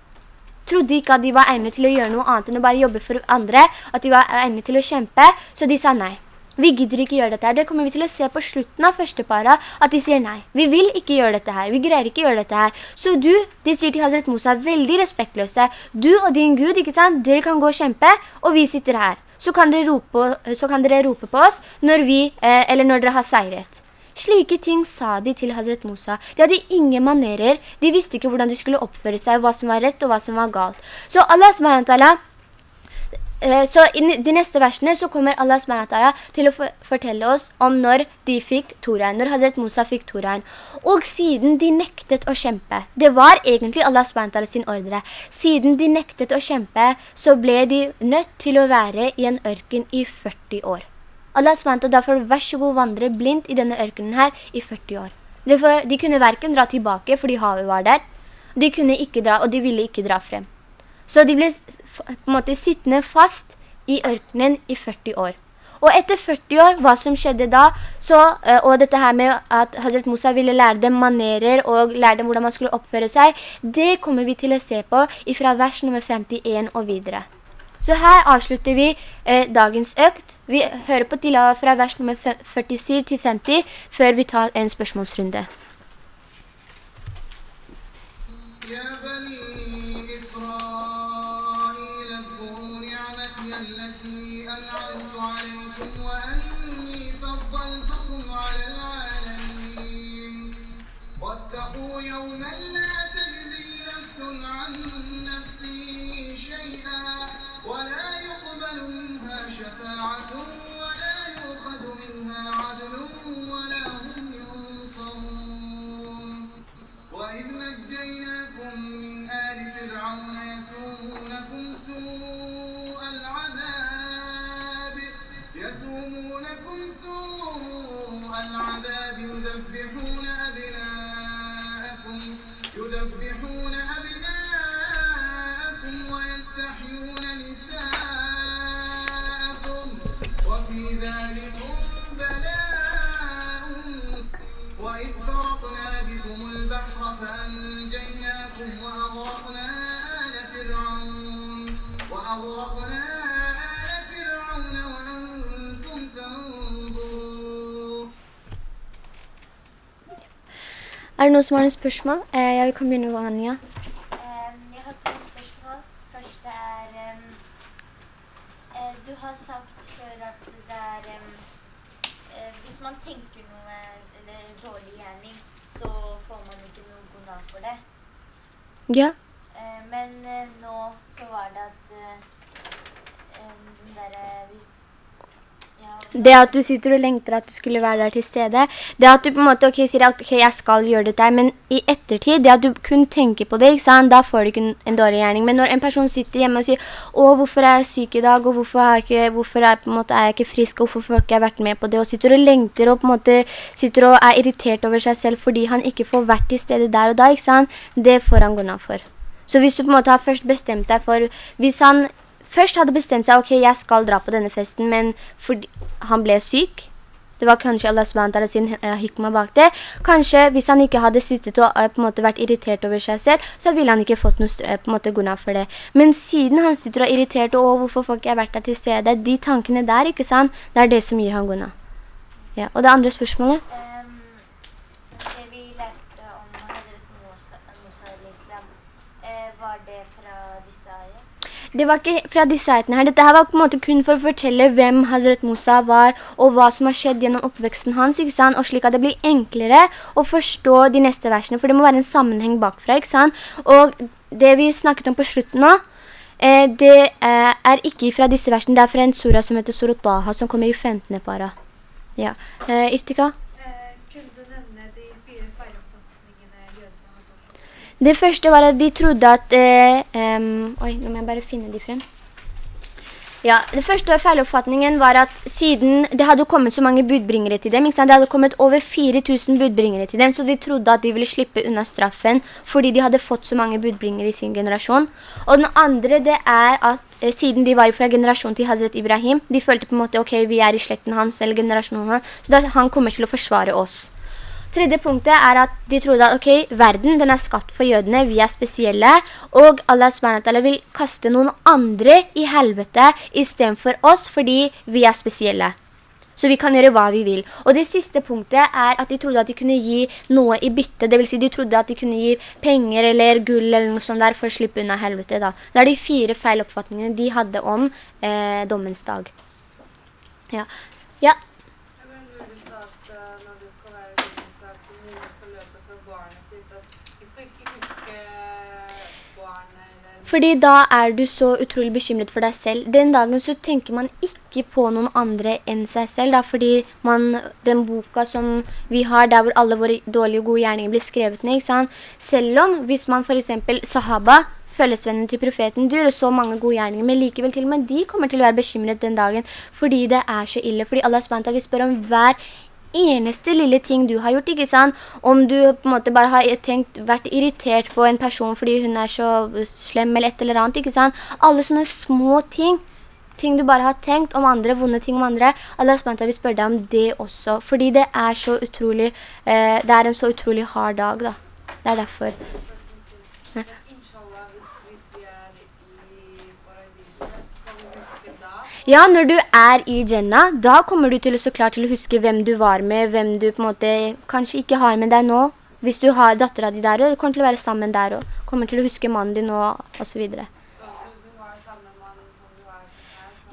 Trodde ikke at de var egnet til å gjøre noe annet enn å bare jobbe for andre, at de var egnet til å kjempe, så de sa nei. Vi gidder ikke gjøre dette her. Det kommer vi til å se på slutten av første para, at de sier nei. Vi vil ikke gjøre dette her. Vi greier ikke gjøre dette her. Så du, de sier til Hazret Mosa, veldig respektløse. Du og din Gud, ikke sant? Dere kan gå og kjempe, og vi sitter her. Så kan dere rope, kan dere rope på oss når vi, eh, eller når dere har seiret. Slike ting sa de til Hazret Mosa. De hadde ingen manerer. De visste ikke hvordan de skulle oppføre seg, hva som var rett og hva som var galt. Så Allah SWT så i de neste versene så kommer Allah SWT til å fortelle oss om når de fikk Toraen, når Hazret Musa fikk Toraen. Og siden de nektet å kjempe, det var egentlig Allah SWT sin ordre, siden de nektet å kjempe, så ble de nødt til å være i en ørken i 40 år. Allah SWT derfor vær så god vandre blindt i denne ørkenen her i 40 år. De kunne hverken dra tilbake fordi havet var der, de kunne ikke dra, og de ville ikke dra frem. Så de ble på en måte sittende fast i ørkenen i 40 år. Og etter 40 år, hva som skjedde da, så, eh, og dette her med at Hazret Musa ville lære dem manerer og lære dem hvordan man skulle oppføre seg, det kommer vi til å se på fra vers nummer 51 og videre. Så her avslutter vi eh, dagens økt. Vi hører på til fra vers nummer 47 til 50 før vi tar en spørsmålsrunde. Ja, noen som har noen spørsmål? Eh, ja, vi kan begynne med Anja. Um, jeg har to spørsmål. Første er... Um man tenker noe eller dårlig gjerning, så får man ikke noe god navn for det. Ja. Eh, men eh, nå så var det at eh, eh, den der, eh, hvis, ja, Det at du sitter og lengter at du skulle være der til stede, det at du på en måte okay, sier at okay, jeg skal gjøre dette, men i ettertid, det at du kun tenker på det, da får du ikke en, dårlig gjerning. Men når en person sitter hjemme og sier, å, hvorfor er jeg syk i dag, og hvorfor, er jeg ikke, hvorfor er, måte, er jeg ikke frisk, og hvorfor får ikke vært med på det, og sitter og lengter og på en måte sitter og er irritert over seg selv fordi han ikke får vært til stede der og da? Det får han gå ned for. Så hvis du på en måte har først bestemt deg for, hvis han først hadde bestemt seg, ok, jeg skal dra på denne festen, men han ble syk, det var kanskje Allah SWT sin uh, hikma bak det. Kanskje hvis han ikke hadde sittet og uh, på en måte vært irritert over seg selv, så ville han ikke fått noe uh, på en måte gunna for det. Men siden han sitter og er irritert, og hvorfor får ikke jeg vært der til stede, de tankene der, ikke sant? Det er det som gir han gunna. Ja, og det andre spørsmålet? Ehm, det vi lærte om Hazret Musa, Musa al-Islam, eh, var det fra disse ayene? Det var ikke fra disse ayatene her. Dette her var på en måte kun for å fortelle hvem Hazret Musa var, og hva som har skjedd gjennom oppveksten hans, ikke sant? Og slik at det blir enklere å forstå de neste versene, for det må være en sammenheng bakfra, ikke sant? Og det vi snakket om på slutten nå, eh, det eh, er ikke fra disse versene, det er fra en sura som heter Surat Baha, som kommer i 15. para. Ja. Eh, Irtika? Eh, kunne du nevne de fire feiloppfatningene jødene hadde? Det første var at de trodde at... Eh, um, oi, nå må jeg bare finne de frem. Ja, det første feiloppfatningen var at siden det hadde kommet så mange budbringere til dem, det hadde kommet over 4000 budbringere til dem, så de trodde at de ville slippe unna straffen fordi de hadde fått så mange budbringere i sin generasjon. Og den andre det er at eh, siden de var fra generasjonen til Hazret Ibrahim, de følte på en måte, ok, vi er i slekten hans eller generasjonen hans, så da han kommer til å forsvare oss. Tredje punktet er at de trodde at, ok, verden den er skapt for jødene, vi er spesielle, og Allah SWT vil kaste noen andre i helvete i stedet for oss, fordi vi er spesielle. Så vi kan gjøre hva vi vil. Og det siste punktet er at de trodde at de kunne gi noe i bytte. Det vil si de trodde at de kunne gi penger eller gull eller noe sånt der for å slippe unna helvete. Da. Det er de fire feiloppfatningene de hadde om eh, dommens dag. Ja. ja. Jeg vil lure på at eh, når det skal være livsdag, så noen skal løpe fra barnet sitt, at vi skal ikke huske barnet eller... Fordi da er du så utrolig bekymret for deg selv. Den dagen så tenker man ikke på noen andre enn seg selv, da, fordi man, den boka som vi har, der hvor alle våre dårlige og gode gjerninger blir skrevet ned, sant? Selv om, hvis man for eksempel sahaba, følgesvennen til profeten, du gjør så mange gode gjerninger, men likevel til og med de kommer til å være bekymret den dagen, fordi det er så ille, fordi Allah SWT vil spørre om hver eneste lille ting du har gjort, ikke sant? Om du på en måte bare har tenkt, vært irritert på en person fordi hun er så slem eller et eller annet, ikke sant? Alle sånne små ting, ting du bare har tenkt om andre, vonde ting om andre, Allah SWT vil spørre deg om det også, fordi det er så utrolig, eh, det er en så utrolig hard dag da. Det er derfor. Ja, inshallah, hvis, hvis vi er i paradiset, skal vi huske da. Ja, når du er i Jannah, da kommer du til å så klart til å huske hvem du var med, hvem du på en måte kanskje ikke har med deg nå. Hvis du har datteren din der, og du kommer til å være sammen der, og kommer til å huske mannen din og, og så videre.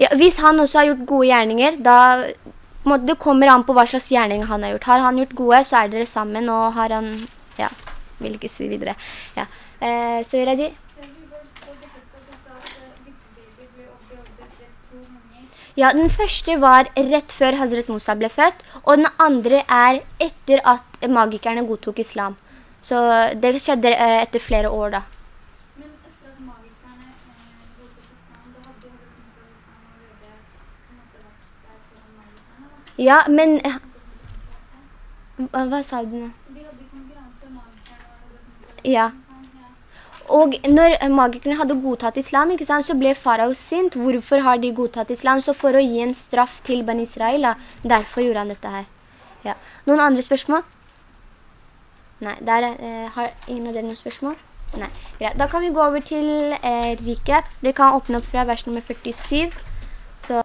Ja, hvis han også har gjort gode gjerninger, da måte, det kommer an på hva slags gjerning han har gjort. Har han gjort gode, så er dere sammen, og har han, ja, vil ikke si videre. Ja. Eh, så Raji? Jeg vil bare få bekreftet at du sa at eh, guttebabyer ble beordret rett to ganger. Ja, den første var rett før Hazret Musa ble født, og den andre er etter at magikerne godtok islam. Så det skjedde eh, etter flere år da. Men etter at magikerne eh, godtok islam, da hadde jo. Ja, men... eh, Hva, hva sa du nå? De hadde konkurranse, magikerne og. Ja. Og når magikerne hadde godtatt islam, ikke sant, så ble farao sint. Hvorfor har de godtatt islam? Så for å gi en straff til Ben Israel, derfor gjorde han dette her. Ja. Noen andre spørsmål? Nei, der er, eh, har ingen av dere noen spørsmål? Nei, greit. Da kan vi gå over til eh, recap. Dere kan åpne opp fra vers nummer 47.